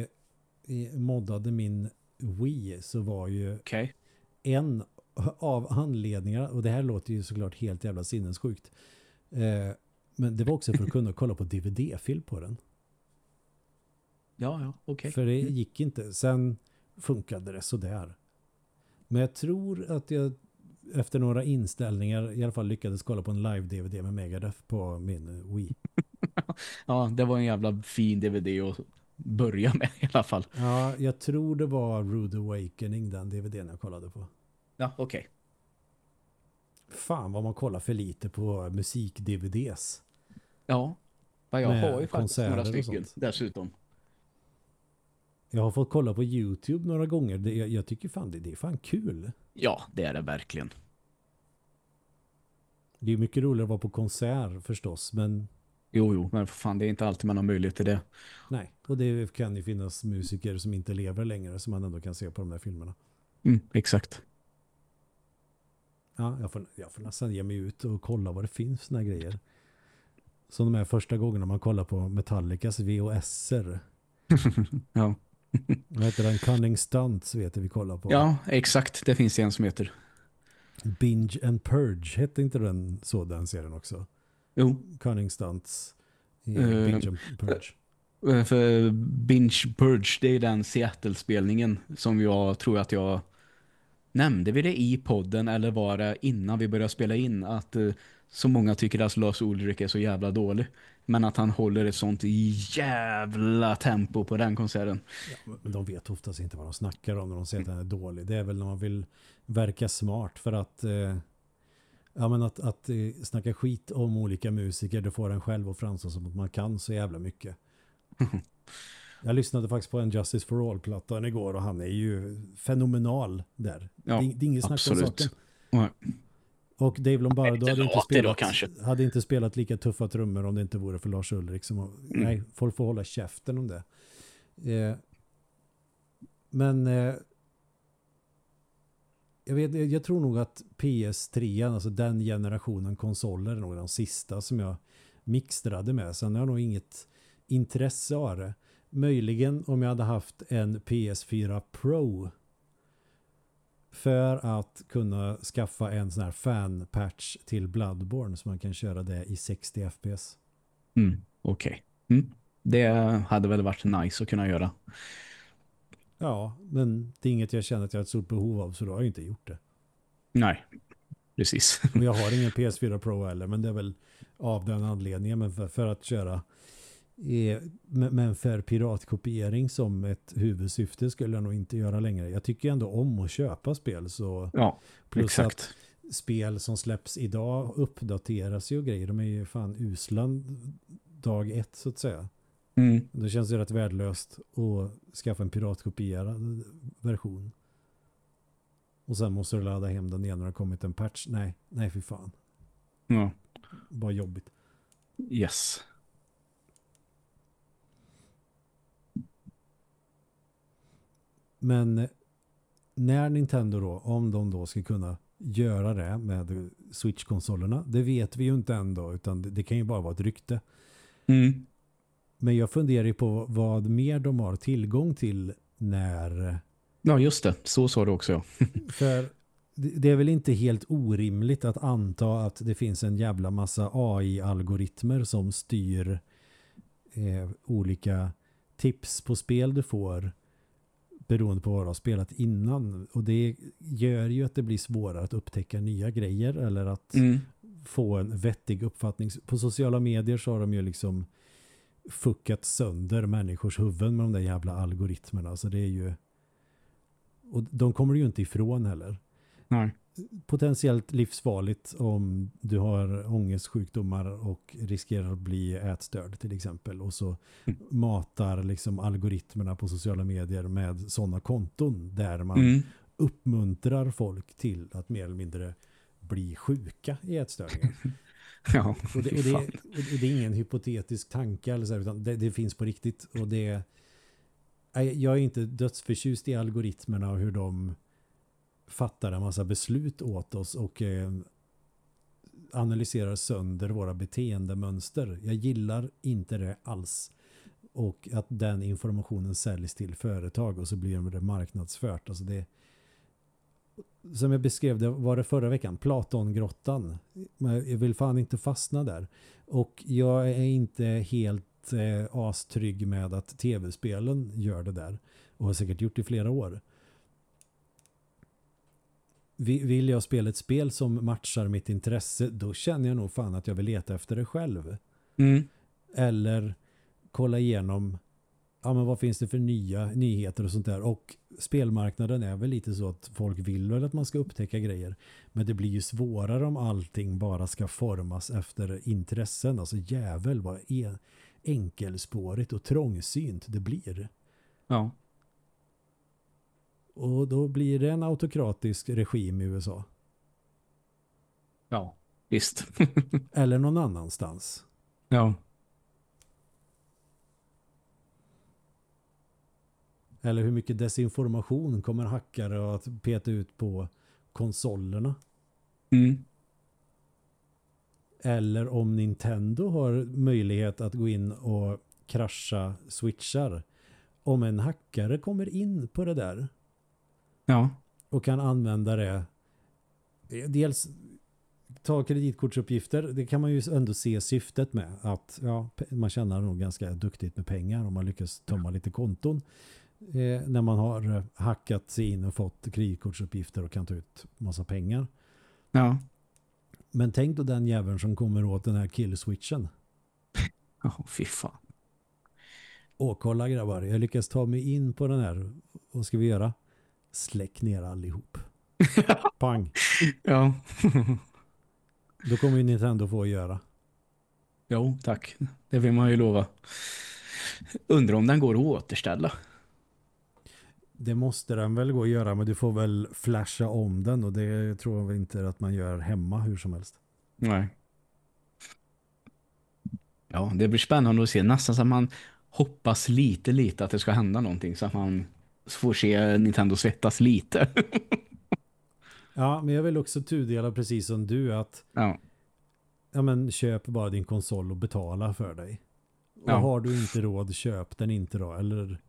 eh, moddade min Wii så var ju
Okej.
en av anledningarna, och det här låter ju såklart helt jävla sinnessjukt, eh, men det var också för att kunna kolla på DVD-film på den.
Ja, ja, okej.
För det gick inte. Sen funkade det sådär. Men jag tror att jag efter några inställningar i alla fall lyckades kolla på en live-DVD med Megadeth på min Wii.
Ja, det var en jävla fin DVD att börja med i alla fall.
Ja, jag tror det var Rude Awakening den DVDn jag kollade på.
Ja, okej.
Fan vad man kollar för lite på musik-DVDs.
Ja. Ja, jag
Med
har ju faktiskt några stycken dessutom.
Jag har fått kolla på YouTube några gånger. Det, jag, jag tycker fan det, det är fan kul.
Ja, det är det verkligen.
Det är mycket roligare att vara på konsert förstås, men
Jo, jo, men fan, det är inte alltid man har möjlighet till det.
nej. Och det kan ju finnas musiker som inte lever längre som man ändå kan se på de där filmerna.
Mm, exakt.
Ja, jag får, jag får nästan ge mig ut och kolla vad det finns såna grejer. Som de här första gångerna man kollar på Metallicas VHS-er.
Ja.
Vad heter den? Cunning Stunts vet jag vi kollar på.
ja, exakt. Det finns en som heter.
Binge and Purge hette inte den så den serien också?
Jo,
Cunning Stunts. i
Eh,
Binge and Purge.
eh, för Binge Purge, det är den Seattle-spelningen som jag tror att jag nämnde vi det i podden eller var det innan vi började spela in att eh, så många tycker att Lars Ulrik är så jävla dålig. Men att han håller ett sånt jävla tempo på den konserten.
Ja, men de vet oftast inte vad de snackar om när de säger att den är dålig. Det är väl när man vill verka smart för att eh, ja, men att, att eh, snacka skit om olika musiker det får en själv att framstå som att man kan så jävla mycket. Jag lyssnade faktiskt på en Justice for All-plattan igår och han är ju fenomenal där.
Ja,
det, är- det är inget snack om saken. Och Dave Lombardo hade inte,
då
spelat,
kanske.
hade inte spelat lika tuffa trummor om det inte vore för Lars Ulrik. Som,
Mm.
Nej, folk får hålla käften om det. Eh, men eh, jag, vet, jag tror nog att PS3, alltså den generationen konsoler, är nog de sista som jag mixtrade med. Sen har jag nog inget intresse av det. Möjligen om jag hade haft en PS4 Pro för att kunna skaffa en sån här fan-patch till Bloodborne så man kan köra det i 60 FPS.
Mm, Okej. Mm. Det hade väl varit nice att kunna göra.
Ja, men det är inget jag känner att jag har ett stort behov av så då har jag inte gjort det.
Nej, precis.
Och jag har ingen PS4 Pro heller men det är väl av den anledningen men för, för att köra eh, men för piratkopiering som ett huvudsyfte skulle jag nog inte göra längre. Jag tycker ändå om att köpa spel så
Ja,
plus
exakt.
att spel som släpps idag uppdateras ju och grejer. De är ju fan usla dag ett så att säga.
Mm.
Det känns ju rätt värdelöst att skaffa en piratkopierad version. Och sen måste du ladda hem den igen när det har kommit en patch. Nej, nej för fan.
Ja,
Bara jobbigt.
yes.
Men när Nintendo då, om de då ska kunna göra det med Switch-konsolerna, det vet vi ju inte ändå, utan det, det kan ju bara vara ett rykte.
Mm.
Men jag funderar ju på vad mer de har tillgång till när...
Ja, just det. Så sa du också. ja.
För det det är väl inte helt orimligt att anta att det finns en jävla massa AI-algoritmer som styr eh, olika tips på spel du får beroende på vad du har spelat innan. Och det gör ju att det blir svårare att upptäcka nya grejer eller att
Mm.
få en vettig uppfattning. På sociala medier så har de ju liksom fuckat sönder människors huvuden med de där jävla algoritmerna. Så det är ju och de kommer ju inte ifrån heller.
Nej.
Potentiellt livsfarligt om du har ångestsjukdomar och riskerar att bli ätstörd till exempel. Och så
Mm.
matar liksom algoritmerna på sociala medier med sådana konton där man
Mm.
uppmuntrar folk till att mer eller mindre bli sjuka i ätstörningar.
Ja,
Och det, och det, och det är ingen hypotetisk tanke eller så, här, utan det, det finns på riktigt. Och det, jag är inte dödsförtjust i algoritmerna och hur de fattar en massa beslut åt oss och eh, analyserar sönder våra beteendemönster. Jag gillar inte det alls. och att den informationen säljs till företag och så blir det marknadsfört. Alltså det som jag beskrev det var det förra veckan, Platongrottan. Jag vill fan inte fastna där. Och jag är inte helt eh, astrygg med att tv-spelen gör det där. Och har säkert gjort i flera år. Vill jag spela ett spel som matchar mitt intresse, då känner jag nog fan att jag vill leta efter det själv.
Mm.
Eller kolla igenom ja, men vad finns det för nya nyheter och sånt där. Och spelmarknaden är väl lite så att folk vill väl att man ska upptäcka grejer. Men det blir ju svårare om allting bara ska formas efter intressen. Alltså jävel vad enkelspårigt och trångsynt det blir.
Ja.
Och då blir det en autokratisk regim i USA.
Ja, visst.
Eller någon annanstans.
Ja.
Eller hur mycket desinformation kommer hackare att peta ut på konsolerna?
Mm.
Eller om Nintendo har möjlighet att gå in och krascha switchar. Om en hackare kommer in på det där
Ja.
och kan använda det dels ta kreditkortsuppgifter, det kan man ju ändå se syftet med att ja, man tjänar nog ganska duktigt med pengar om man lyckas tömma lite konton eh, när man har hackat sig in och fått kreditkortsuppgifter och kan ta ut massa pengar.
Ja.
Men tänk då den jäveln som kommer åt den här killswitchen.
Ja, oh, fy fan.
Åh, kolla grabbar, jag lyckas ta mig in på den här. Vad ska vi göra? Släck ner allihop. Pang.
Ja.
Då kommer ju Nintendo få att göra.
Jo, tack. Det vill man ju lova. Undrar om den går att återställa.
Det måste den väl gå att göra, men du får väl flasha om den och det tror jag inte att man gör hemma hur som helst.
Nej. Ja, det blir spännande att se. Nästan så att man hoppas lite, lite att det ska hända någonting så att man får se Nintendo svettas lite.
ja, men jag vill också tudela precis som du att
ja.
ja, men köp bara din konsol och betala för dig. Och
Ja.
har du inte råd, köp den inte då. Eller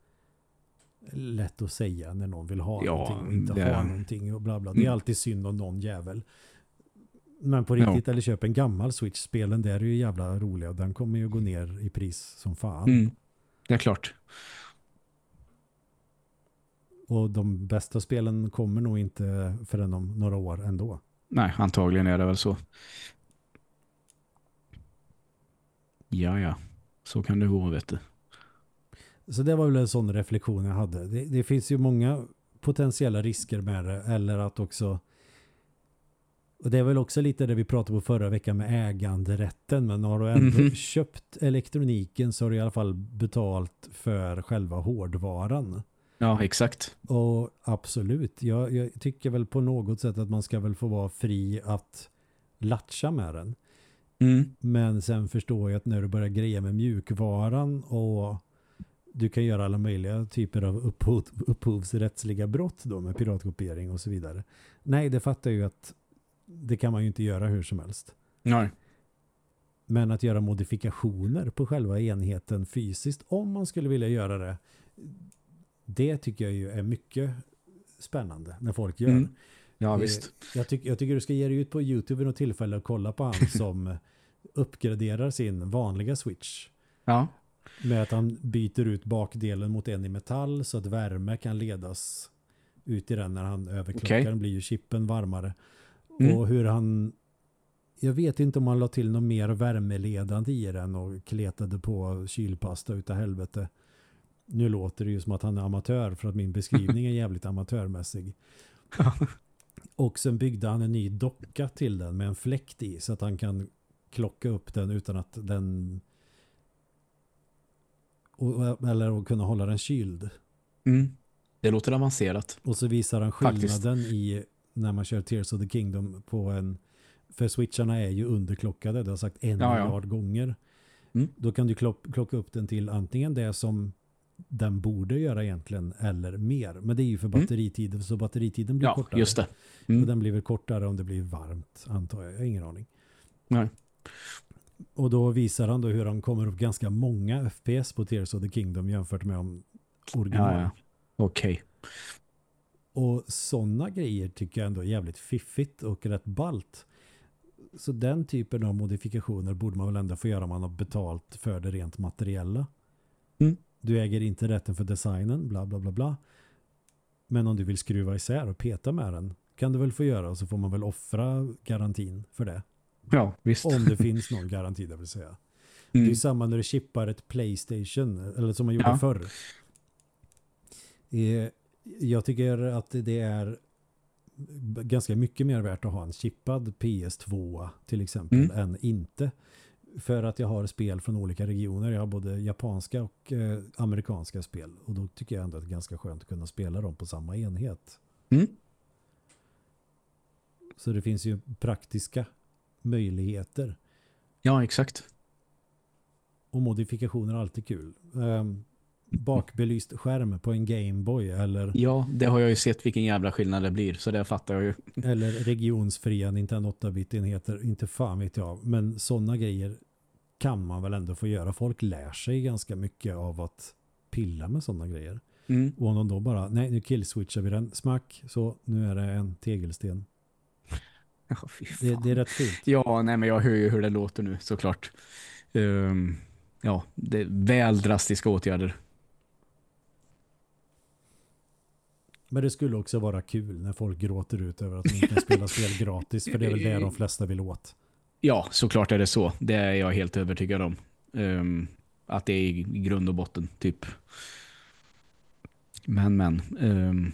lätt att säga när någon vill ha
Ja,
någonting och inte
det-
ha någonting och bla bla. Det är
Mm.
alltid synd om någon jävel. Men på riktigt, eller köp en gammal Switch-spelen, där är ju jävla roliga. Den kommer ju gå ner i pris som fan.
Mm. Det är klart.
Och de bästa spelen kommer nog inte förrän om några år ändå.
Nej, antagligen är det väl så. Ja, ja. Så kan det gå, vet du.
Så det var väl en sån reflektion jag hade. Det, det finns ju många potentiella risker med det. Eller att också... Och det är väl också lite det vi pratade på förra veckan med äganderätten. Men har du ändå
Mhm.
köpt elektroniken så har du i alla fall betalt för själva hårdvaran.
Ja, exakt.
Och absolut, jag, jag tycker väl på något sätt att man ska väl få vara fri att latcha med den.
Mm.
Men sen förstår jag att när du börjar greja med mjukvaran och du kan göra alla möjliga typer av upphov, upphovsrättsliga brott då med piratkopiering och så vidare. Nej, det fattar ju att det kan man ju inte göra hur som helst.
Nej.
Men att göra modifikationer på själva enheten fysiskt, om man skulle vilja göra det, det tycker jag ju är mycket spännande när folk gör.
Mm. Ja, visst.
Jag, tyck, jag tycker du ska ge dig ut på Youtube vid något tillfälle och kolla på han som uppgraderar sin vanliga Switch.
Ja.
Med att han byter ut bakdelen mot en i metall så att värme kan ledas ut i den när han överklockar. Den blir ju chippen varmare.
Mm.
Och hur han... Jag vet inte om han la till något mer värmeledande i den och kletade på kylpasta utav helvete. Nu låter det ju som att han är amatör för att min beskrivning är jävligt amatörmässig. Och sen byggde han en ny docka till den med en fläkt i så att han kan klocka upp den utan att den och, eller att kunna hålla den kyld.
Mm. Det låter avancerat.
Och så visar han
Faktiskt.
skillnaden i när man kör Tears of the Kingdom på en för switcharna är ju underklockade, det har sagt en
Ja, ja.
miljard gånger.
Mm.
Då kan du klock, klocka upp den till antingen det som den borde göra egentligen eller mer. Men det är ju för
Mm.
batteritiden så batteritiden blir
Ja,
kortare.
just det.
Och
Mm.
den blir väl kortare om det blir varmt, antar jag. Jag har ingen aning.
Nej.
Och då visar han då hur han kommer upp ganska många FPS på Tears of the Kingdom jämfört med om original.
Ja, ja. Okej.
Och sådana grejer tycker jag ändå är jävligt fiffigt och rätt balt. Så den typen av modifikationer borde man väl ändå få göra om man har betalt för det rent materiella.
Mm.
Du äger inte rätten för designen, bla bla bla bla. Men om du vill skruva isär och peta med den kan du väl få göra och så får man väl offra garantin för det.
Ja, visst.
Om det finns någon garanti, det vill säga. Det är
Mm.
samma när du chippar ett Playstation, eller som man gjorde
Ja.
förr. Eh, Jag tycker att det är ganska mycket mer värt att ha en chippad PS2 till exempel
Mm.
än inte. För att jag har spel från olika regioner. Jag har både japanska och eh, amerikanska spel. Och då tycker jag ändå att det är ganska skönt att kunna spela dem på samma enhet.
Mm.
Så det finns ju praktiska möjligheter.
Ja, exakt.
Och modifikationer är alltid kul. Um, bakbelyst skärm på en Gameboy eller,
Ja, det har jag ju sett vilken jävla skillnad det blir. Så det fattar jag ju.
eller regionsfria Nintendo 8-bit-enheter. Inte fan vet jag. Men sådana grejer kan man väl ändå få göra. Folk lär sig ganska mycket av att pilla med sådana grejer.
Mm.
Och om de då bara, nej nu killswitchar vi den. Smack, så nu är det en tegelsten.
Fan.
Det, det är rätt fint.
Ja, nej men jag hör ju hur det låter nu såklart. Ehm, ja, det är väl drastiska åtgärder.
Men det skulle också vara kul när folk gråter ut över att de inte kan spela spel gratis. För det är väl det de flesta vill åt.
Ja, såklart är det så. Det är jag helt övertygad om. Ehm, att det är i grund och botten, typ. Men, men. ehm,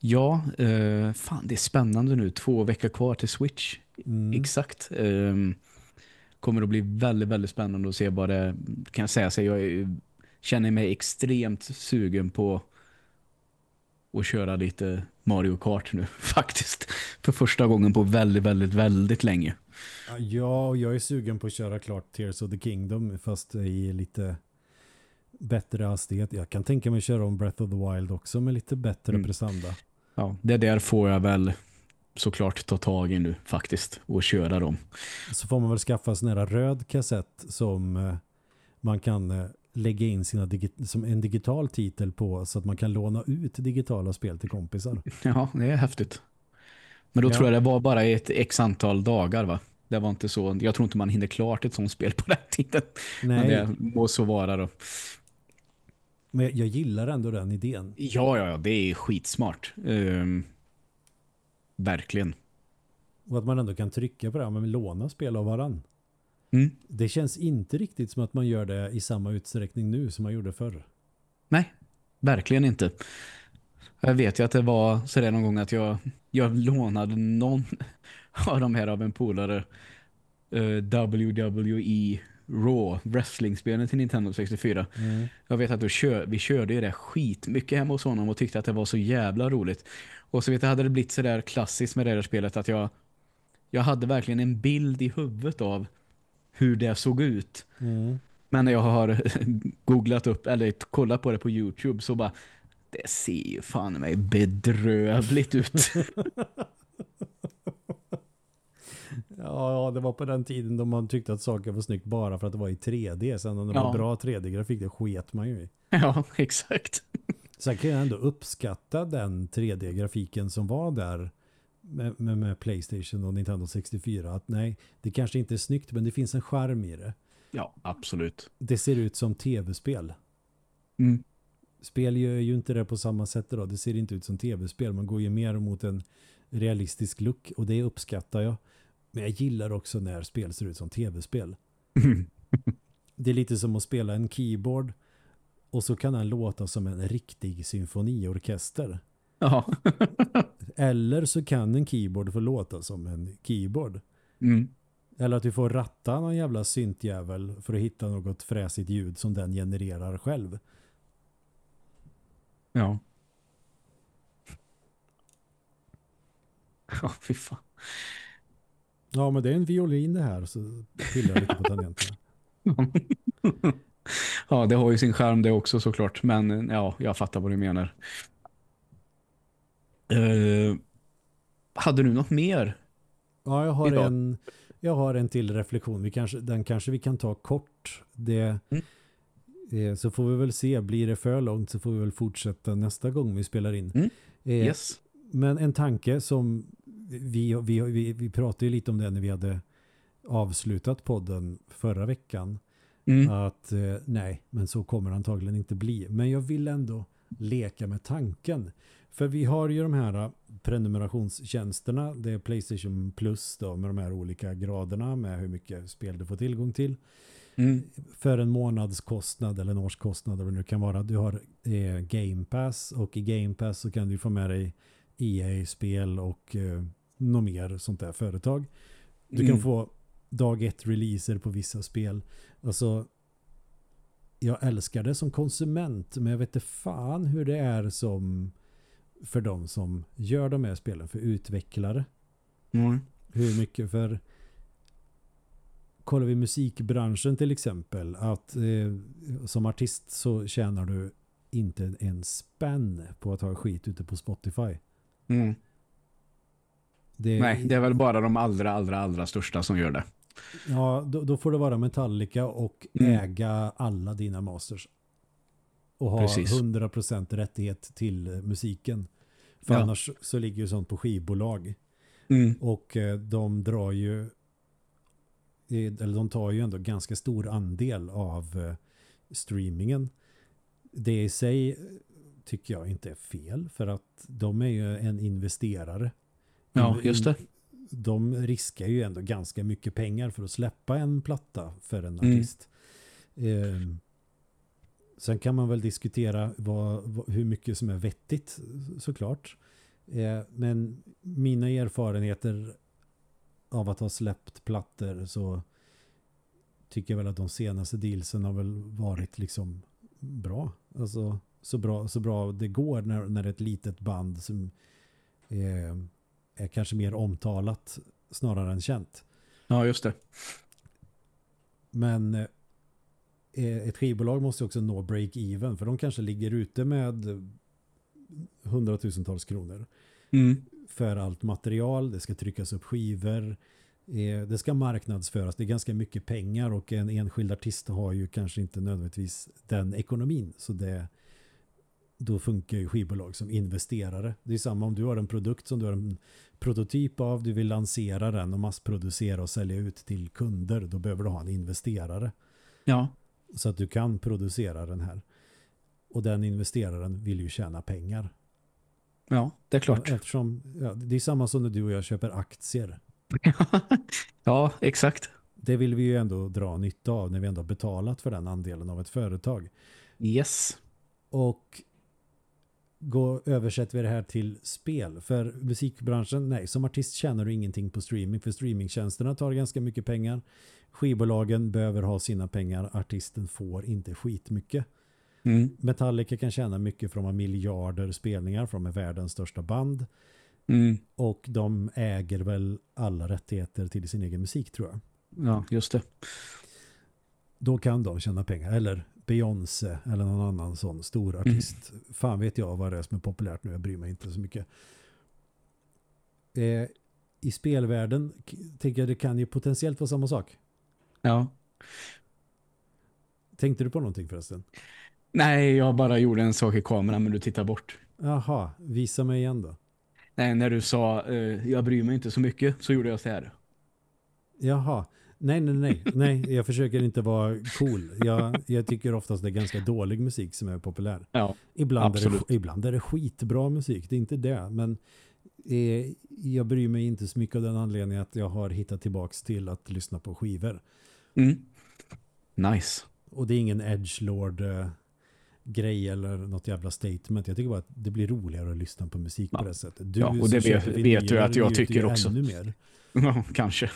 ja, eh, fan det är spännande nu. Två veckor kvar till Switch.
Mm.
Exakt. Ehm, kommer att bli väldigt, väldigt spännande att se vad det kan jag säga. Så jag känner mig extremt sugen på att köra lite Mario Kart nu faktiskt. För första gången på väldigt, väldigt, väldigt länge.
Ja, och jag är sugen på att köra klart Tears of the Kingdom fast i lite bättre hastighet. Jag kan tänka mig köra om Breath of the Wild också med lite bättre
Mm.
prestanda.
Ja, det där får jag väl såklart ta tag i nu faktiskt och köra dem.
Så får man väl skaffa sån här röd kassett som eh, man kan eh, lägga in sina som en digital titel på så att man kan låna ut digitala spel till kompisar.
Ja, det är häftigt. Men då
Ja.
tror jag det var bara ett x antal dagar va? Det var inte så, jag tror inte man hinner klart ett sånt spel på den tiden. Men
Nej,
det må så vara då.
men jag gillar ändå den idén.
Ja, ja, ja, det är skitsmart. Ehm, verkligen.
Och att man ändå kan trycka på det här med låna spel av varann.
Mm.
Det känns inte riktigt som att man gör det i samma utsträckning nu som man gjorde förr.
Nej, verkligen inte. Jag vet ju att det var så där någon gång att jag, jag lånade någon av de här av en polare eh, WWE Raw wrestling-spelen till Nintendo 64. Jag vet att kör, vi körde ju det skitmycket hemma hos honom och tyckte att det var så jävla roligt. Och så vet jag, hade det blivit så där klassiskt med det där spelet att jag, jag hade verkligen en bild i huvudet av hur det såg ut.
Mm.
Men när jag har googlat upp eller kollat på det på Youtube så bara det ser ju fan mig bedrövligt ut.
Ja, ja, det var på den tiden då man tyckte att saker var snyggt bara för att det var i 3D. Sen om det
Ja.
var bra 3D-grafik, det sket man ju i.
ja, exakt.
Sen kan jag ändå uppskatta den 3D-grafiken som var där med, med, med Playstation och Nintendo 64. Att nej, det kanske inte är snyggt men det finns en charm i det.
Ja, absolut.
Det ser ut som tv-spel.
Mm.
Spel gör ju inte det på samma sätt då. Det ser inte ut som tv-spel. Man går ju mer mot en realistisk look och det uppskattar jag. Men jag gillar också när spel ser ut som tv-spel. Det är lite som att spela en keyboard och så kan den låta som en riktig symfoniorkester.
Ja.
Eller så kan en keyboard få låta som en keyboard.
Mm.
Eller att du får ratta någon jävla syntjävel för att hitta något fräsigt ljud som den genererar själv.
Ja. Ja, fy fan.
Ja, men det är en violin det här så pillar jag lite på tangenterna.
Ja, det har ju sin skärm det också såklart. Men ja, jag fattar vad du menar. Eh, hade du något mer?
Ja, jag har
Idag.
en jag har en till reflektion. Vi kanske, den kanske vi kan ta kort. Det,
Mm.
eh, så får vi väl se. Blir det för långt så får vi väl fortsätta nästa gång vi spelar in.
Mm.
Eh,
Yes.
Men en tanke som vi, vi, vi, vi pratade ju lite om det när vi hade avslutat podden förra veckan.
Mm.
Att eh, nej, men så kommer det antagligen inte bli. Men jag vill ändå leka med tanken. För vi har ju de här eh, prenumerationstjänsterna. Det är Playstation Plus då med de här olika graderna med hur mycket spel du får tillgång till.
Mm.
För en månadskostnad eller en årskostnad eller nu kan vara. Du har eh, Game Pass och i Game Pass så kan du få med dig EA-spel och eh, något mer sånt där företag. Du kan
Mm.
få dag ett releaser på vissa spel. Alltså, jag älskar det som konsument, men jag vet inte fan hur det är som för de som gör de här spelen, för utvecklare.
Mm.
Hur mycket för kollar vi musikbranschen till exempel att eh, som artist så tjänar du inte en spänn på att ha skit ute på Spotify.
Mm.
Det,
Nej, det är väl bara de allra, allra, allra största som gör det.
Ja, då, då får det vara Metallica och
Mm.
äga alla dina masters. Och ha
Precis.
100% rättighet till musiken. För
Ja.
annars så ligger ju sånt på skivbolag.
Mm.
Och eh, de drar ju eh, eller de tar ju ändå ganska stor andel av eh, streamingen. Det i sig tycker jag inte är fel för att de är ju en investerare.
Ja, just det.
De riskar ju ändå ganska mycket pengar för att släppa en platta för en
Mm.
artist. Ehm, sen kan man väl diskutera vad, vad, hur mycket som är vettigt såklart. Eh, men mina erfarenheter av att ha släppt plattor så tycker jag väl att de senaste dealsen har väl varit liksom bra. Alltså så bra, så bra det går när, när ett litet band som eh, är kanske mer omtalat snarare än känt.
Ja, just det.
Men eh, ett skivbolag måste också nå break-even för de kanske ligger ute med hundratusentals kronor
Mm.
för allt material, det ska tryckas upp skivor, eh, det ska marknadsföras, det är ganska mycket pengar och en enskild artist har ju kanske inte nödvändigtvis den ekonomin så det då funkar ju skivbolag som investerare. Det är samma om du har en produkt som du har en prototyp av, du vill lansera den och massproducera och sälja ut till kunder, då behöver du ha en investerare
Ja.
Så att du kan producera den här. Och den investeraren vill ju tjäna pengar.
ja, det är klart.
Eftersom, ja, det är samma som när du och jag köper aktier.
ja, exakt.
Det vill vi ju ändå dra nytta av när vi ändå har betalat för den andelen av ett företag.
Yes.
Och gå, översätter vi det här till spel. För musikbranschen, nej, som artist tjänar du ingenting på streaming. För streamingtjänsterna tar ganska mycket pengar. Skivbolagen behöver ha sina pengar. Artisten får inte skitmycket.
Mm.
Metallica kan tjäna mycket har miljarder spelningar är världens största band.
Mm.
Och de äger väl alla rättigheter till sin egen musik tror jag.
Ja, just det.
Då kan de tjäna pengar. Eller Beyoncé eller någon annan sån stor artist. Fan vet jag vad det är som är populärt nu. Jag bryr mig inte så mycket. Eh, I spelvärlden tänker jag det kan ju potentiellt vara samma sak.
Ja.
Tänkte du på någonting förresten?
Nej, jag bara gjorde en sak i kameran men du tittar bort.
Jaha, visa mig igen då.
Nej, när du sa eh, jag bryr mig inte så mycket så gjorde jag så här.
Jaha. Nej, nej, nej. Nej, jag försöker inte vara cool. Jag, jag tycker oftast det är ganska dålig musik som är populär.
Ja,
Ibland är, det, ibland är det skitbra musik, det är inte det. Men eh, jag bryr mig inte så mycket av den anledningen att jag har hittat tillbaks till att lyssna på skivor.
Mm. Nice.
Och det är ingen edgelord eh, grej eller något jävla statement. Jag tycker bara att det blir roligare att lyssna på musik
Ja.
på det sättet. Du
Ja, och det vet- vet du att jag tycker också.
Ännu mer.
Ja, kanske.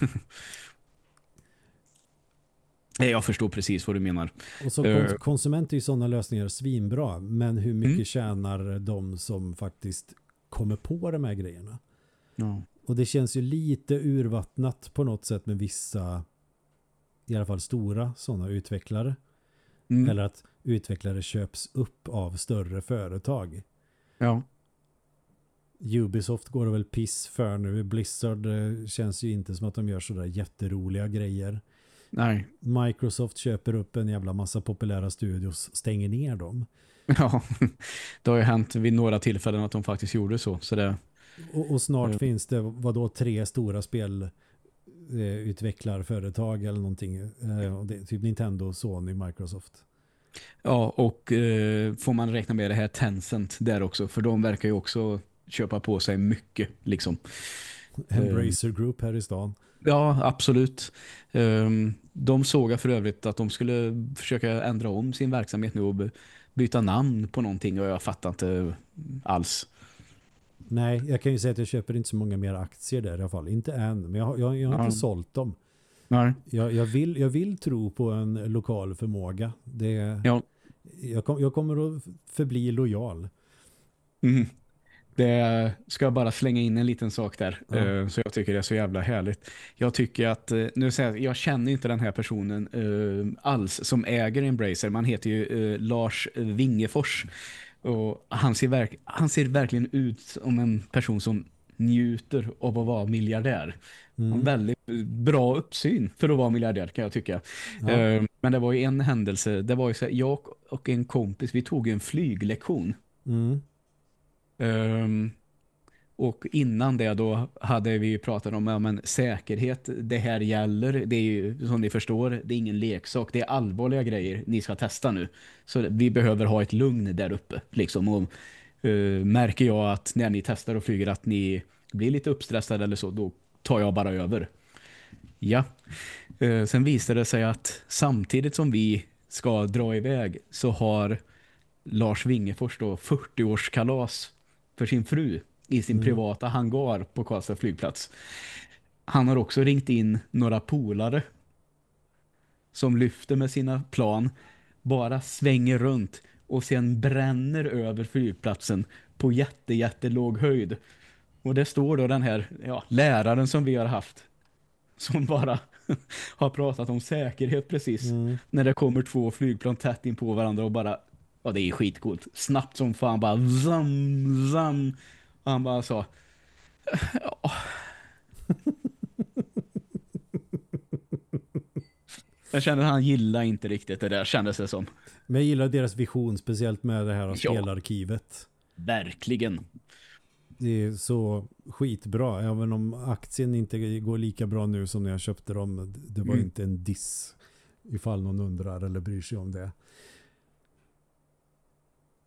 Jag förstår precis vad du menar.
Och
Eh.
kons- konsument är ju sådana lösningar svinbra. Men hur mycket
Mm.
tjänar de som faktiskt kommer på de här grejerna?
Ja.
Och det känns ju lite urvattnat på något sätt med vissa i alla fall stora sådana utvecklare.
Mm.
Eller att utvecklare köps upp av större företag.
ja.
Ubisoft går det väl piss för nu. Blizzard eh, känns ju inte som att de gör sådär jätteroliga grejer.
Nej.
Microsoft köper upp en jävla massa populära studios, stänger ner dem.
Ja, det har ju hänt vid några tillfällen att de faktiskt gjorde så. så det...
och, och snart
Mm.
finns det, vad då tre stora spel utvecklarföretag eller någonting. Eh, det, typ Nintendo, Sony, Microsoft.
Ja, och eh, får man räkna med det här Tencent där också. För de verkar ju också köpa på sig mycket, liksom.
Embracer Group här i stan.
Ja, absolut. De såg för övrigt att de skulle försöka ändra om sin verksamhet nu och by- byta namn på någonting och jag fattar inte alls.
Nej, jag kan ju säga att jag köper inte så många mer aktier där i alla fall. Inte än, men jag, har- jag, jag har
Ja.
inte sålt dem.
Nej.
Jag, jag, vill, jag vill tro på en lokal förmåga. Det,
Ja.
jag, kom, jag kommer att förbli lojal.
Mm. Det ska jag bara slänga in en liten sak där.
Ja.
eh, Så jag tycker det är så jävla härligt. Jag tycker att, eh, nu säger jag, jag känner inte den här personen eh, alls som äger Embracer. Man heter ju Lars Wingefors. Och han ser, verk, han ser verkligen ut som en person som njuter av att vara miljardär.
Mm.
Väldigt bra uppsyn för att vara miljardär kan jag tycka.
Ja.
Eh, Men det var ju en händelse, det var ju så här, jag och en kompis, vi tog en flyglektion.
Mm.
Ehm, och innan det då hade vi ju pratat om ja, men säkerhet, det här gäller, det är ju som ni förstår, det är ingen leksak, det är allvarliga grejer ni ska testa nu. Så vi behöver ha ett lugn där uppe. Liksom. Och, uh, märker jag att när ni testar och flyger att ni blir lite uppstressade eller så, då tar jag bara över. Ja. uh, sen visade det sig att samtidigt som vi ska dra iväg så har Lars Wingefors då 40-årskalas för sin fru i sin
Mm.
privata hangar på Karlstad flygplats. Han har också ringt in några polare som lyfter med sina plan, bara svänger runt och sen bränner över flygplatsen på jätte, jättelåg höjd. Och det står då den här ja, läraren som vi har haft som bara har pratat om säkerhet precis
Mm.
när det kommer två flygplan tätt in på varandra och bara, ja det är skitcoolt. Snabbt som fan bara zam, zam. Och han bara sa, ja. Jag kände att han gillade inte riktigt det där, kändes det som.
Men jag gillar deras vision, speciellt med det här
Ja.
spelarkivet.
Verkligen.
Det är så skitbra, även om aktien inte går lika bra nu som när jag köpte dem. Det var
Mm.
inte en diss, ifall någon undrar eller bryr sig om det.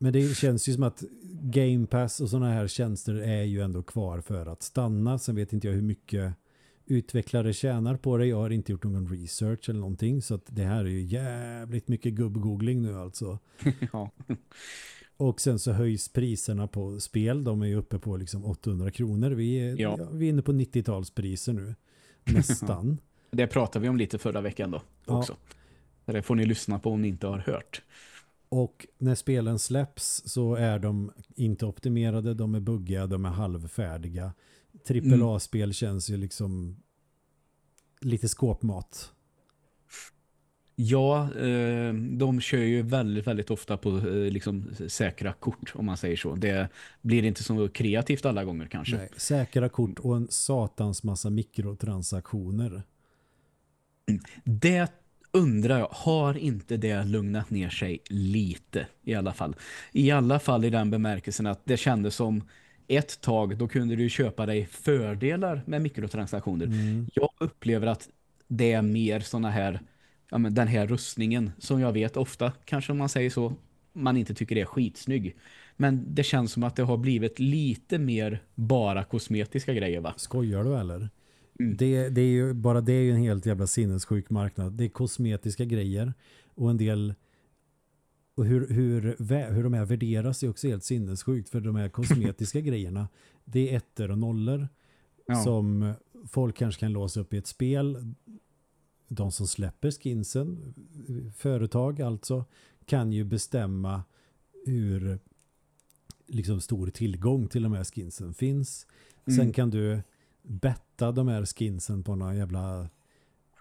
Men det känns ju som att Game Pass och sådana här tjänster är ju ändå kvar för att stanna. Sen vet inte jag hur mycket utvecklare tjänar på det. Jag har inte gjort någon research eller någonting. Så det här är ju jävligt mycket gubb-googling nu alltså.
ja.
Och sen så höjs priserna på spel. De är ju uppe på liksom 800 kronor. Vi är,
Ja.
ja. vi är inne på 90-talspriser nu. Nästan.
Det pratade vi om lite förra veckan då också. Det får ni lyssna på om ni inte har hört.
Och när spelen släpps så är de inte optimerade, de är buggiga, de är halvfärdiga. Trippel A-spel känns ju liksom lite skåpmat.
Ja, eh, de kör ju väldigt, väldigt ofta på eh, liksom säkra kort om man säger så. Det blir inte så kreativt alla gånger kanske.
Nej, säkra kort och en satans massa mikrotransaktioner.
Det undrar jag, har inte det lugnat ner sig lite i alla fall? I alla fall i den bemärkelsen att det kändes som ett tag, då kunde du köpa dig fördelar med mikrotransaktioner.
Mm.
Jag upplever att det är mer såna här, ja men den här rustningen som jag vet ofta, kanske om man säger så, man inte tycker det är skitsnygg. Men det känns som att det har blivit lite mer bara kosmetiska grejer va?
Skojar du eller?
Mm.
Det, det är ju, bara det är ju en helt jävla sinnessjuk marknad. Det är kosmetiska grejer och en del och hur, hur, hur de här värderas är också helt sinnessjukt för de här kosmetiska grejerna det är ettor och nollor
Ja.
som folk kanske kan låsa upp i ett spel. De som släpper skinsen, företag alltså, kan ju bestämma hur liksom stor tillgång till de här skinsen finns. Sen
Mm.
kan du betta de här skinsen på någon jävla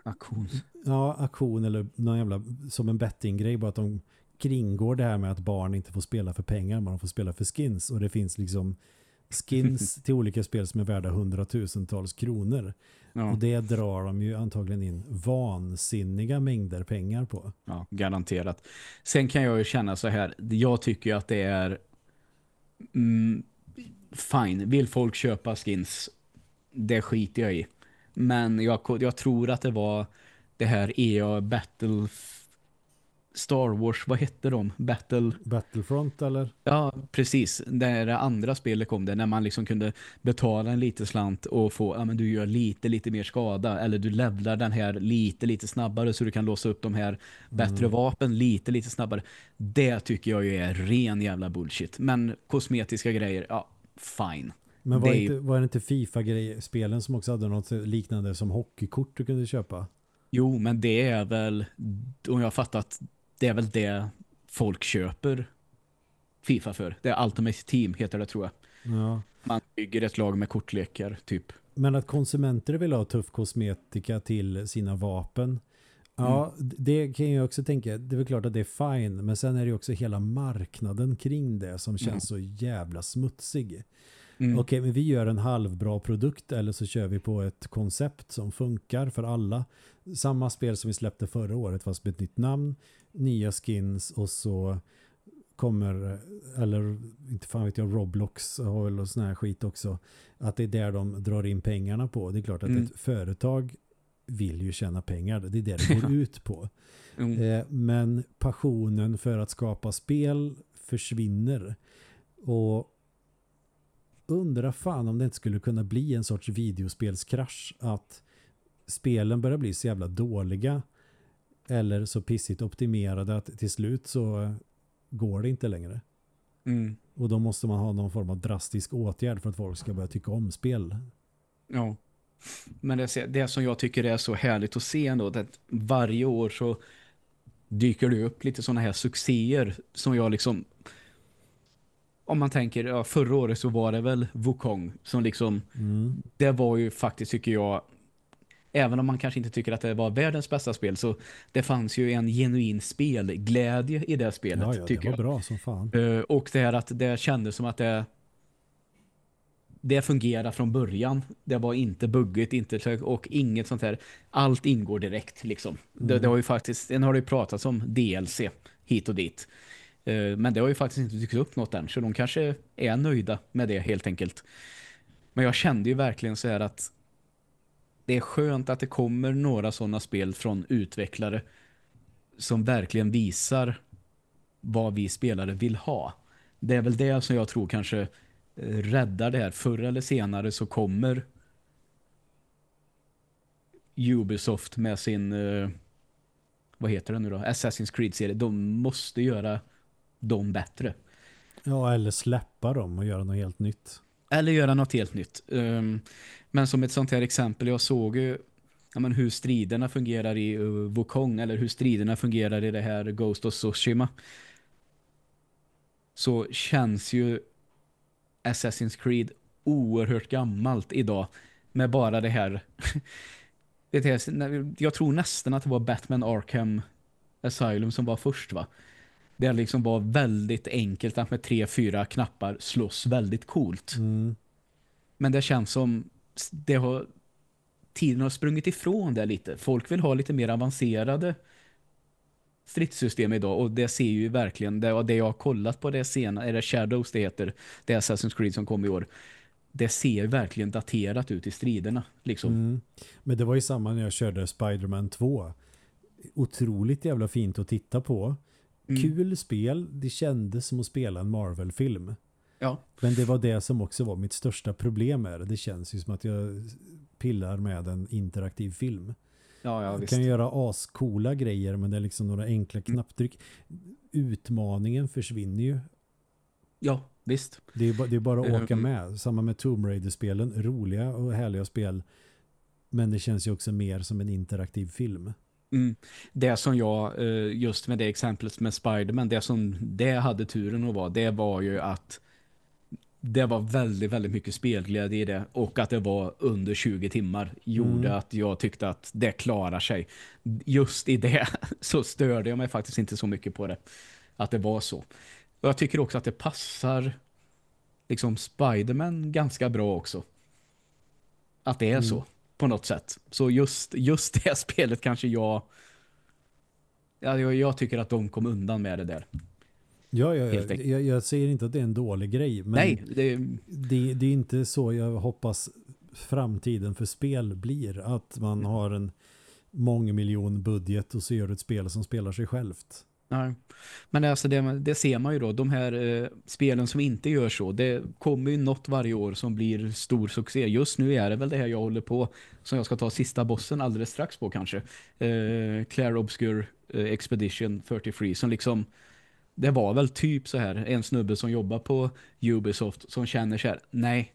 Aktion.
ja, aktion eller någon jävla som en bettinggrej bara att de kringgår det här med att barn inte får spela för pengar, man får spela för skins och det finns liksom skins till olika spel som är värda hundratusentals kronor.
Ja,
Och det drar de ju antagligen in vansinniga mängder pengar på.
ja, garanterat. Sen kan jag ju känna så här, jag tycker ju att det är mm, fine, vill folk köpa skins det skiter jag i. Men jag, jag tror att det var det här EA Battle Star Wars, vad hette de? Battle
Battlefront eller?
Ja, precis. Där det andra spelet kom det när man liksom kunde betala en liten slant och få, ja men du gör lite, lite mer skada eller du levlar den här lite, lite snabbare så du kan låsa upp de här bättre vapen lite, lite snabbare. Det tycker jag ju är ren jävla bullshit. Men kosmetiska grejer, ja, fine.
Men var,
Det
inte, var det inte FIFA-spelen som också hade något liknande som hockeykort du kunde köpa?
Jo, men det är väl, om jag har fattat, det är väl det folk köper FIFA för. Det är Ultimate Team heter det tror jag.
Ja.
Man bygger ett lag med kortlekar typ.
Men att konsumenter vill ha tuff kosmetika till sina vapen. Ja,
Mm.
det kan jag också tänka. Det är väl klart att det är fine. Men sen är det också hela marknaden kring det som känns så jävla smutsig.
Mm.
Okej, men vi gör en halvbra produkt eller så kör vi på ett koncept som funkar för alla. Samma spel som vi släppte förra året fast med ett nytt namn, nya skins och så kommer, eller inte fan vet jag, Roblox har väl och sån här skit också. Att det är där de drar in pengarna på. Det är klart att
Mm.
ett företag vill ju tjäna pengar. Det är det det går ut på.
Mm.
Eh, men passionen för att skapa spel försvinner. Och undra fan om det inte skulle kunna bli en sorts videospelskrasch att spelen börjar bli så jävla dåliga eller så pissigt optimerade att till slut så går det inte längre.
Mm.
Och då måste man ha någon form av drastisk åtgärd för att folk ska börja tycka om spel.
Ja. Men det, det som jag tycker är så härligt att se ändå, att varje år så dyker det upp lite sådana här succéer som jag liksom om man tänker, ja, förra året så var det väl Wukong som liksom,
Mm.
det var ju faktiskt tycker jag även om man kanske inte tycker att det var världens bästa spel så det fanns ju en genuin spelglädje i det spelet
Ja, ja, det
tycker
var
jag.
bra som fan.
Eh, och det här att det kändes som att det det fungerar från början. Det var inte buggigt inte, och inget sånt här. Allt ingår direkt liksom. Det, det har ju faktiskt, en har det ju pratats om DLC hit och dit. Eh, men det har ju faktiskt inte dykt upp något än. Så de kanske är nöjda med det helt enkelt. Men jag kände ju verkligen så här att det är skönt att det kommer några sådana spel från utvecklare som verkligen visar vad vi spelare vill ha. Det är väl det som jag tror kanske eh, räddar det här. Förr eller senare så kommer Ubisoft med sin eh, vad heter det nu då? Assassin's Creed-serie. De måste göra dem bättre.
Ja, eller släppa dem och göra något helt nytt.
Eller göra något helt nytt. Um, men som ett sånt här exempel, jag såg ju ja, men hur striderna fungerar i uh, Wukong eller hur striderna fungerar i det här Ghost of Tsushima. Så känns ju Assassin's Creed oerhört gammalt idag med bara det här vet jag, jag tror nästan att det var Batman Arkham Asylum som var först va? Det liksom var väldigt enkelt att med tre, fyra knappar slåss väldigt coolt.
Mm.
Men det känns som det har tiden har sprungit ifrån det lite. Folk vill ha lite mer avancerade stridssystem idag och det ser ju verkligen det, och det jag har kollat på det senare, är det Shadows det heter, det Assassin's Creed som kom i år. Det ser verkligen daterat ut i striderna liksom.
Mm. Men det var ju samma när jag körde Spider-Man 2. Otroligt jävla fint att titta på.
Mm.
Kul spel, det kändes som att spela en Marvel-film.
Ja.
Men det var det som också var mitt största problem med det. Det känns ju som att jag pillar med en interaktiv film.
Ja, ja
Jag kan göra ascoola grejer men det är liksom några enkla knapptryck. Utmaningen försvinner ju.
Ja, visst.
Det är, det är bara att åka
Mm.
med. Samma med Tomb Raider-spelen. Roliga och härliga spel. Men det känns ju också mer som en interaktiv film.
Mm. Det som jag, eh, just med det exemplet med Spiderman, det som det hade turen att vara, det var ju att det var väldigt, väldigt mycket spelglädje i det och att det var under 20 timmar gjorde
Mm.
att jag tyckte att det klarar sig. Just i det så störde jag mig faktiskt inte så mycket på det. Att det var så. Och jag tycker också att det passar liksom Spiderman ganska bra också. Att det är
Mm.
så på något sätt. Så just, just det spelet kanske jag ja, jag, jag tycker att de kom undan med det där.
Ja, ja, ja. Jag, jag säger inte att det är en dålig grej. Men
Nej, det,
det, det är inte så jag hoppas framtiden för spel blir. Att man har en mångmiljon budget och så gör du ett spel som spelar sig självt.
Nej. Men alltså det, det ser man ju då, de här eh, spelen som inte gör så, det kommer ju något varje år som blir stor succé. Just nu är det väl det här jag håller på, som jag ska ta sista bossen alldeles strax på kanske. Eh, Claire Obscure eh, Expedition 43 som liksom, det var väl typ så här, en snubbe som jobbar på Ubisoft som känner så här, nej,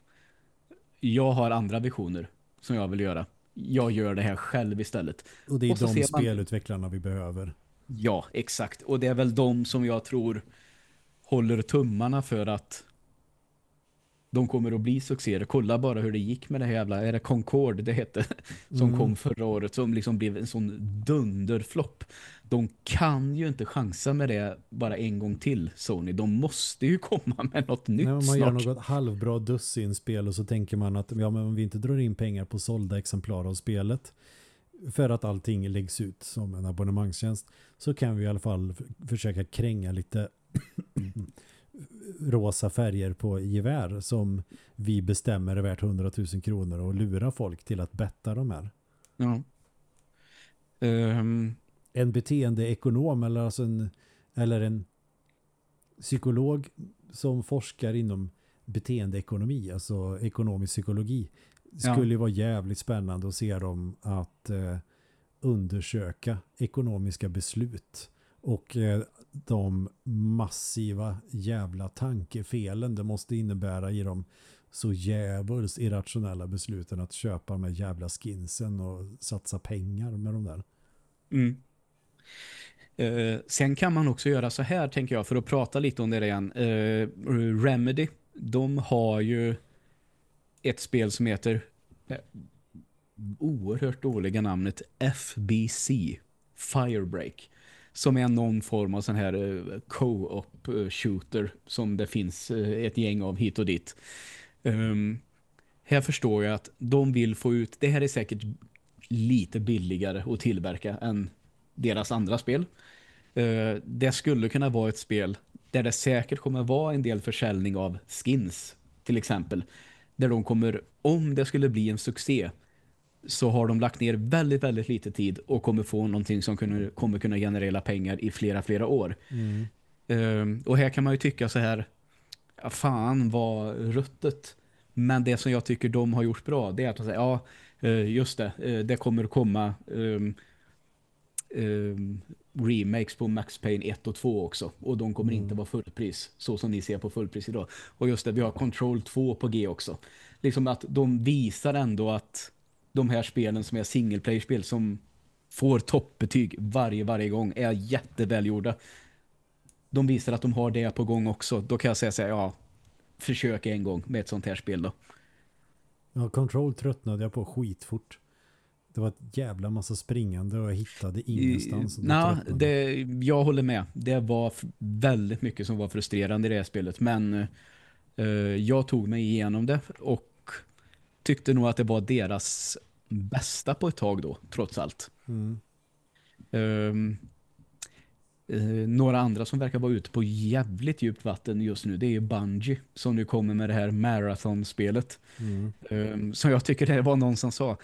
jag har andra visioner som jag vill göra. Jag gör det här själv istället.
Och det är
Och
de
ser man-
spelutvecklarna vi behöver.
Ja, exakt. Och det är väl de som jag tror håller tummarna för att de kommer att bli succéer. Kolla bara hur det gick med det här jävla, är det Concorde det hette, som
Mm.
kom förra året, som liksom blev en sån dunderflopp. De kan ju inte chansa med det bara en gång till, Sony. De måste ju komma med något nytt
När man gör
snart.
något halvbra dussinspel och så tänker man att ja, men om vi inte drar in pengar på sålda exemplar av spelet för att allting läggs ut som en abonnemangstjänst så kan vi i alla fall försöka kränga lite rosa färger på gevär som vi bestämmer är värt 100 000 kronor och lura folk till att betta de här.
Ja. Ehm,
En beteendeekonom eller, alltså en, eller en psykolog som forskar inom beteendeekonomi, alltså ekonomisk psykologi,
Ja.
skulle ju vara jävligt spännande att se dem att eh, undersöka ekonomiska beslut och eh, de massiva jävla tankefelen det måste innebära i de så jävligt irrationella besluten att köpa de här jävla skinsen och satsa pengar med de där.
Mm. Eh, sen kan man också göra så här, tänker jag, för att prata lite om det igen. Eh, Remedy, de har ju ett spel som heter eh, oerhört dåliga namnet FBC, Firebreak, som är någon form av sån här eh, co-op eh, shooter som det finns ett gäng av hit och dit. Um, här förstår jag att de vill få ut, det här är säkert lite billigare att tillverka än deras andra spel. Uh, det skulle kunna vara ett spel där det säkert kommer vara en del försäljning av skins till exempel. Där de kommer, om det skulle bli en succé så har de lagt ner väldigt, väldigt lite tid och kommer få någonting som kunna, kommer kunna generera pengar i flera, flera år. Eh, och här kan man ju tycka så här, fan vad ruttet. Men det som jag tycker de har gjort bra det är att de säger, ja eh, just det, eh, det kommer komma ehm, ehm, remakes på Max Payne 1 och 2 också. Och de kommer inte vara fullpris, så som ni ser på fullpris idag. Och just det, vi har Control 2 på G också. Liksom att de visar ändå att de här spelen som är single player-spel som får toppbetyg varje, varje gång är jättevälgjorda. De visar att de har det på gång också. Då kan jag säga så här, ja, försök en gång med ett sånt här spel då.
Ja, Control tröttnade jag på skitfort. Det var ett jävla massa springande och jag hittade ingenstans.
Nej, det, jag håller med. Det var väldigt mycket som var frustrerande i det här spelet. Men eh, jag tog mig igenom det och tyckte nog att det var deras bästa på ett tag då, trots allt.
Mm.
Ehm, eh, några andra som verkar vara ute på jävligt djupt vatten just nu det är Bungie som nu kommer med det här Marathon-spelet.
Mm.
Um, som jag tycker det var någon som sa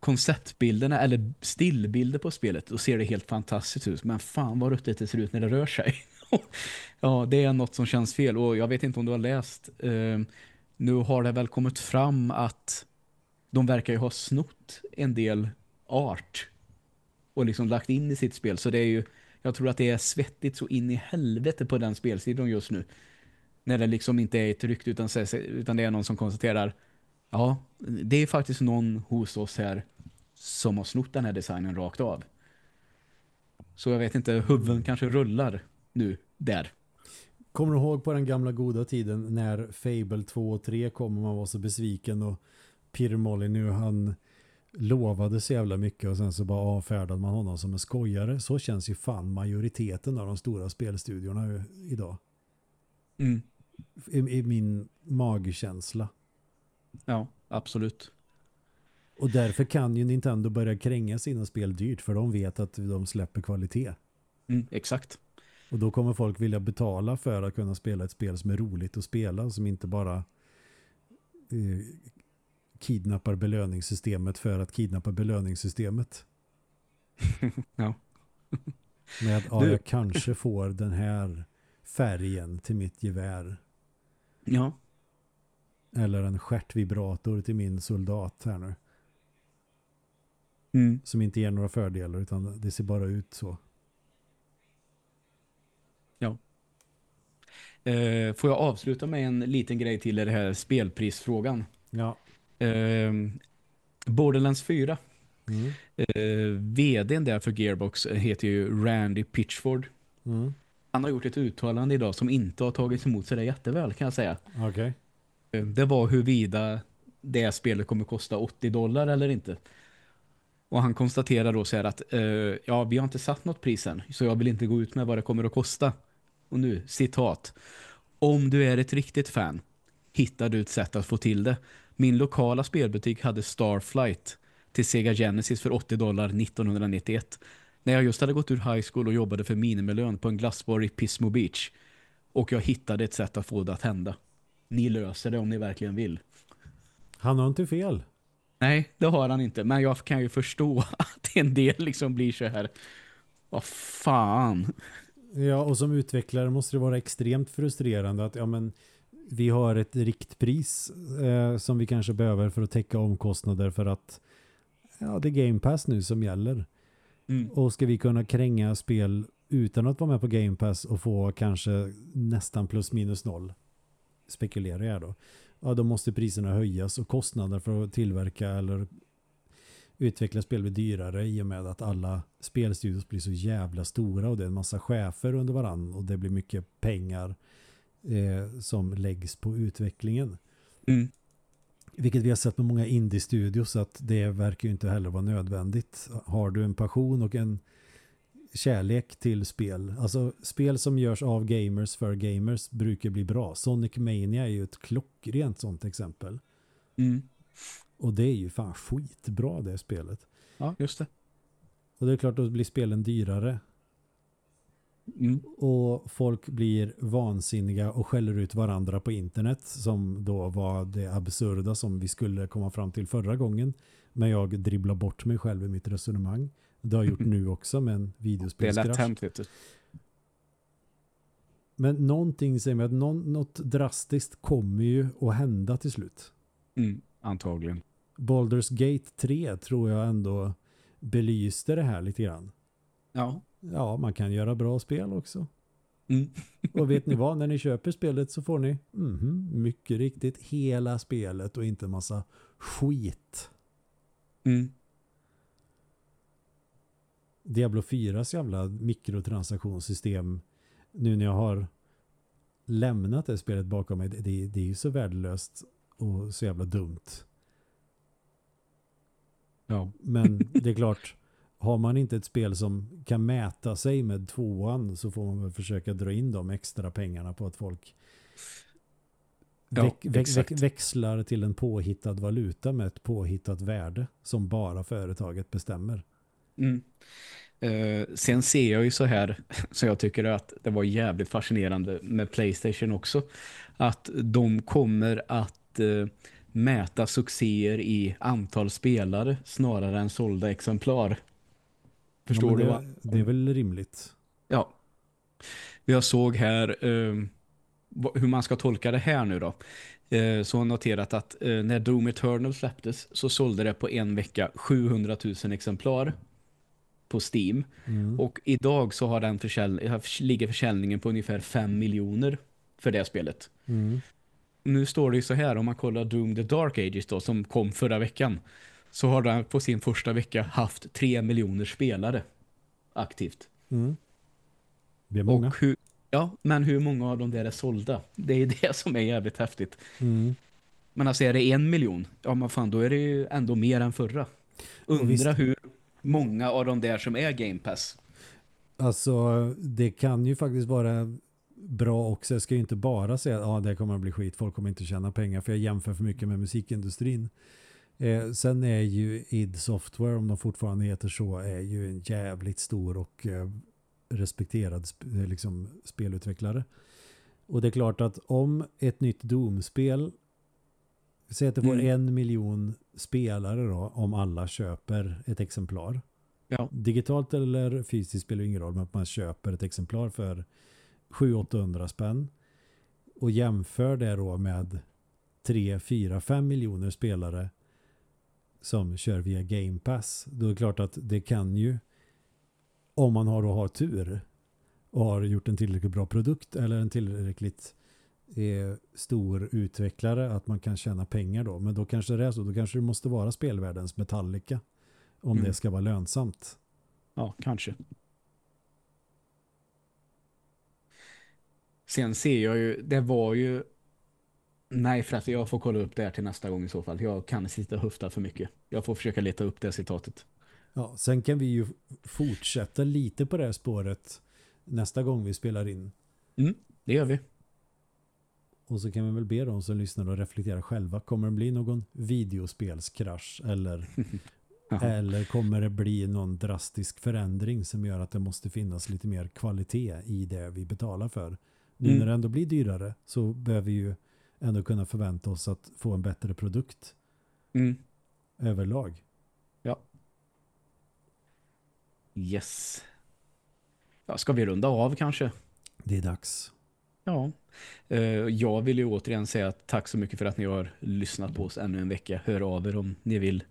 konceptbilderna eller stillbilder på spelet och ser det helt fantastiskt ut. Men fan vad ruttet det ser ut när det rör sig. Ja det är något som känns fel. Och jag vet inte om du har läst Eh, nu har det väl kommit fram att de verkar ju ha snott en del art och liksom lagt in i sitt spel. Så det är ju jag tror att det är svettigt så in i helvete på den spelsidan just nu. När det liksom inte är ett rykte utan, utan det är någon som konstaterar Ja, det är faktiskt någon hos oss här som har snott den här designen rakt av. Så jag vet inte, huvuden kanske rullar nu där.
Kommer du ihåg på den gamla goda tiden när Fable 2 och 3 kom och man var så besviken och Peter Molyneux han lovade så jävla mycket och sen så bara avfärdade man honom som en skojare. Så känns ju fan majoriteten av de stora spelstudiorna idag.
Mm.
i, i min magkänsla.
Ja, absolut.
Och därför kan ju Nintendo börja kränga sina spel dyrt för de vet att de släpper kvalitet.
Mm, exakt.
Och då kommer folk vilja betala för att kunna spela ett spel som är roligt att spela som inte bara eh, kidnappar belöningssystemet för att kidnappa belöningssystemet.
ja.
Med att ja, jag kanske får den här färgen till mitt gevär.
Ja,
Eller en stjärtvibrator till min soldat här nu.
mm.
Som inte ger några fördelar utan det ser bara ut så.
Eh, får jag avsluta med en liten grej till i det här spelprisfrågan?
Ja.
Eh, Borderlands 4.
Mm.
Eh, vdn där för Gearbox heter ju Randy Pitchford.
Mm.
Han har gjort ett uttalande idag som inte har tagits emot sig jätteväl kan jag säga.
Okej.
Eh, Eh, det var huruvida det spelet kommer kosta 80 dollar eller inte. Och han konstaterar då så här att uh, ja, vi har inte satt något pris än så jag vill inte gå ut med vad det kommer att kosta. Och nu, citat. Om du är ett riktigt fan hittar du ett sätt att få till det. Min lokala spelbutik hade Starflight till Sega Genesis för 80 dollar 1991. När jag just hade gått ur high school och jobbade för minimilön på en glassbar i Pismo Beach. Och jag hittade ett sätt att få det att hända. Ni löser det om ni verkligen vill.
Han har inte fel.
Nej, det har han inte. Men jag kan ju förstå att en del liksom blir så här. Vad fan.
Ja, och som utvecklare måste det vara extremt frustrerande att ja, men, vi har ett riktpris eh, som vi kanske behöver för att täcka omkostnader för att ja, det är Game Pass nu som gäller.
Mm.
Och ska vi kunna kränga spel utan att vara med på Game Pass och få kanske nästan plus minus noll spekulerar jag då. Ja, då måste priserna höjas och kostnader för att tillverka eller utveckla spel blir dyrare i och med att alla spelstudios blir så jävla stora och det är en massa chefer under varann och det blir mycket pengar eh, som läggs på utvecklingen.
Mm.
Vilket vi har sett med många indie-studios att det verkar ju inte heller vara nödvändigt. Har du en passion och en kärlek till spel, alltså spel som görs av gamers för gamers brukar bli bra. Sonic Mania är ju ett klockrent sånt exempel.
Mm.
Och det är ju fan skitbra det spelet.
Ja, just det.
Och det är klart då blir spelen dyrare.
Mm.
Och folk blir vansinniga och skäller ut varandra på internet som då var det absurda som vi skulle komma fram till förra gången. Men jag dribblar bort mig själv i mitt resonemang. Det har jag gjort nu också med en
Det är
videospelskrasch.
hänt, vet du.
Men någonting säger mig att någon, något drastiskt kommer ju att hända till slut.
Mm. Antagligen.
Baldur's Gate 3 tror jag ändå belyste det här lite grann.
Ja.
Ja, man kan göra bra spel också.
Mm.
Och vet ni vad? När ni köper spelet så får ni mhm, mycket riktigt hela spelet och inte massa skit.
Mm.
Diablo 4s jävla mikrotransaktionssystem nu när jag har lämnat det spelet bakom mig, det, det, är ju så värdelöst och så jävla dumt.
Ja.
Men det är klart, har man inte ett spel som kan mäta sig med tvåan så får man väl försöka dra in de extra pengarna på att folk
Ja,
väx, väx, växlar till en påhittad valuta med ett påhittat värde som bara företaget bestämmer.
Mm. Eh, sen ser jag ju så här, så jag tycker att det var jävligt fascinerande med Playstation också, att de kommer att eh, mäta succéer i antal spelare snarare än sålda exemplar. Förstår
Ja, men
du
det,
vad?
Det är väl rimligt.
Ja. Jag såg här vad- hur man ska tolka det här nu då. Så har noterat att när Doom Eternal släpptes så sålde det på en vecka 700 000 exemplar på Steam.
Mm.
Och idag så har den försäljning, ligger försäljningen på ungefär 5 miljoner för det spelet.
Mm.
Nu står det ju så här, om man kollar Doom The Dark Ages då, som kom förra veckan, så har den på sin första vecka haft 3 miljoner spelare aktivt.
Mm. Det är många.
Och hur, ja, men hur många av dem där är sålda? Det är det som är jävligt häftigt.
Mm.
Men alltså är det en miljon? Ja men fan, då är det ju ändå mer än förra. Undra hur många av de där som är Game Pass.
Alltså det kan ju faktiskt vara bra också. Jag ska ju inte bara säga att ah, det kommer att bli skit, folk kommer inte tjäna pengar för jag jämför för mycket med musikindustrin. Eh, sen är ju id Software, om de fortfarande heter så, är ju en jävligt stor och eh, respekterad sp eh, liksom, spelutvecklare. Och det är klart att om ett nytt Doom-spel säg att det får mm. en miljon spelare då, om alla köper ett exemplar.
Ja.
Digitalt eller fysiskt spelar ingen roll, men att man köper ett exemplar för 700-800 spänn och jämför det då med 3, 4, 5 miljoner spelare som kör via Game Pass. Då är det klart att det kan ju om man har då har tur och har gjort en tillräckligt bra produkt eller en tillräckligt eh, stor utvecklare att man kan tjäna pengar då. Men då kanske det är så. Då kanske det måste vara spelvärldens Metallica om mm. det ska vara lönsamt.
Ja, kanske. Sen ser jag ju, det var ju Nej, för att jag får kolla upp det här till nästa gång i så fall. Jag kan sitta och höfta för mycket. Jag får försöka leta upp det citatet.
Ja, sen kan vi ju fortsätta lite på det här spåret nästa gång vi spelar in.
Mm, det gör vi.
Och så kan vi väl be dem som lyssnar och reflektera själva. Kommer det bli någon videospelskrasch eller, eller kommer det bli någon drastisk förändring som gör att det måste finnas lite mer kvalitet i det vi betalar för? Nu mm. när det ändå blir dyrare så behöver vi ju ändå kunna förvänta oss att få en bättre produkt
mm.
överlag.
Ja. Yes. Ja, ska vi runda av kanske?
Det är dags.
Ja. Eh, jag vill ju återigen säga tack så mycket för att ni har lyssnat på oss ännu en vecka. Hör av er om ni vill.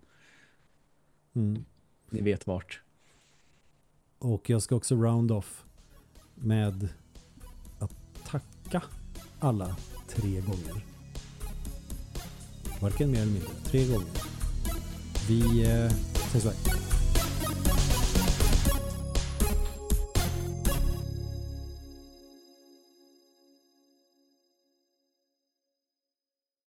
Mm.
Ni vet vart.
Och jag ska också round off med att tacka alla tre gånger. Varken mer eller mindre. Tre gånger. Vi eh, ses väl.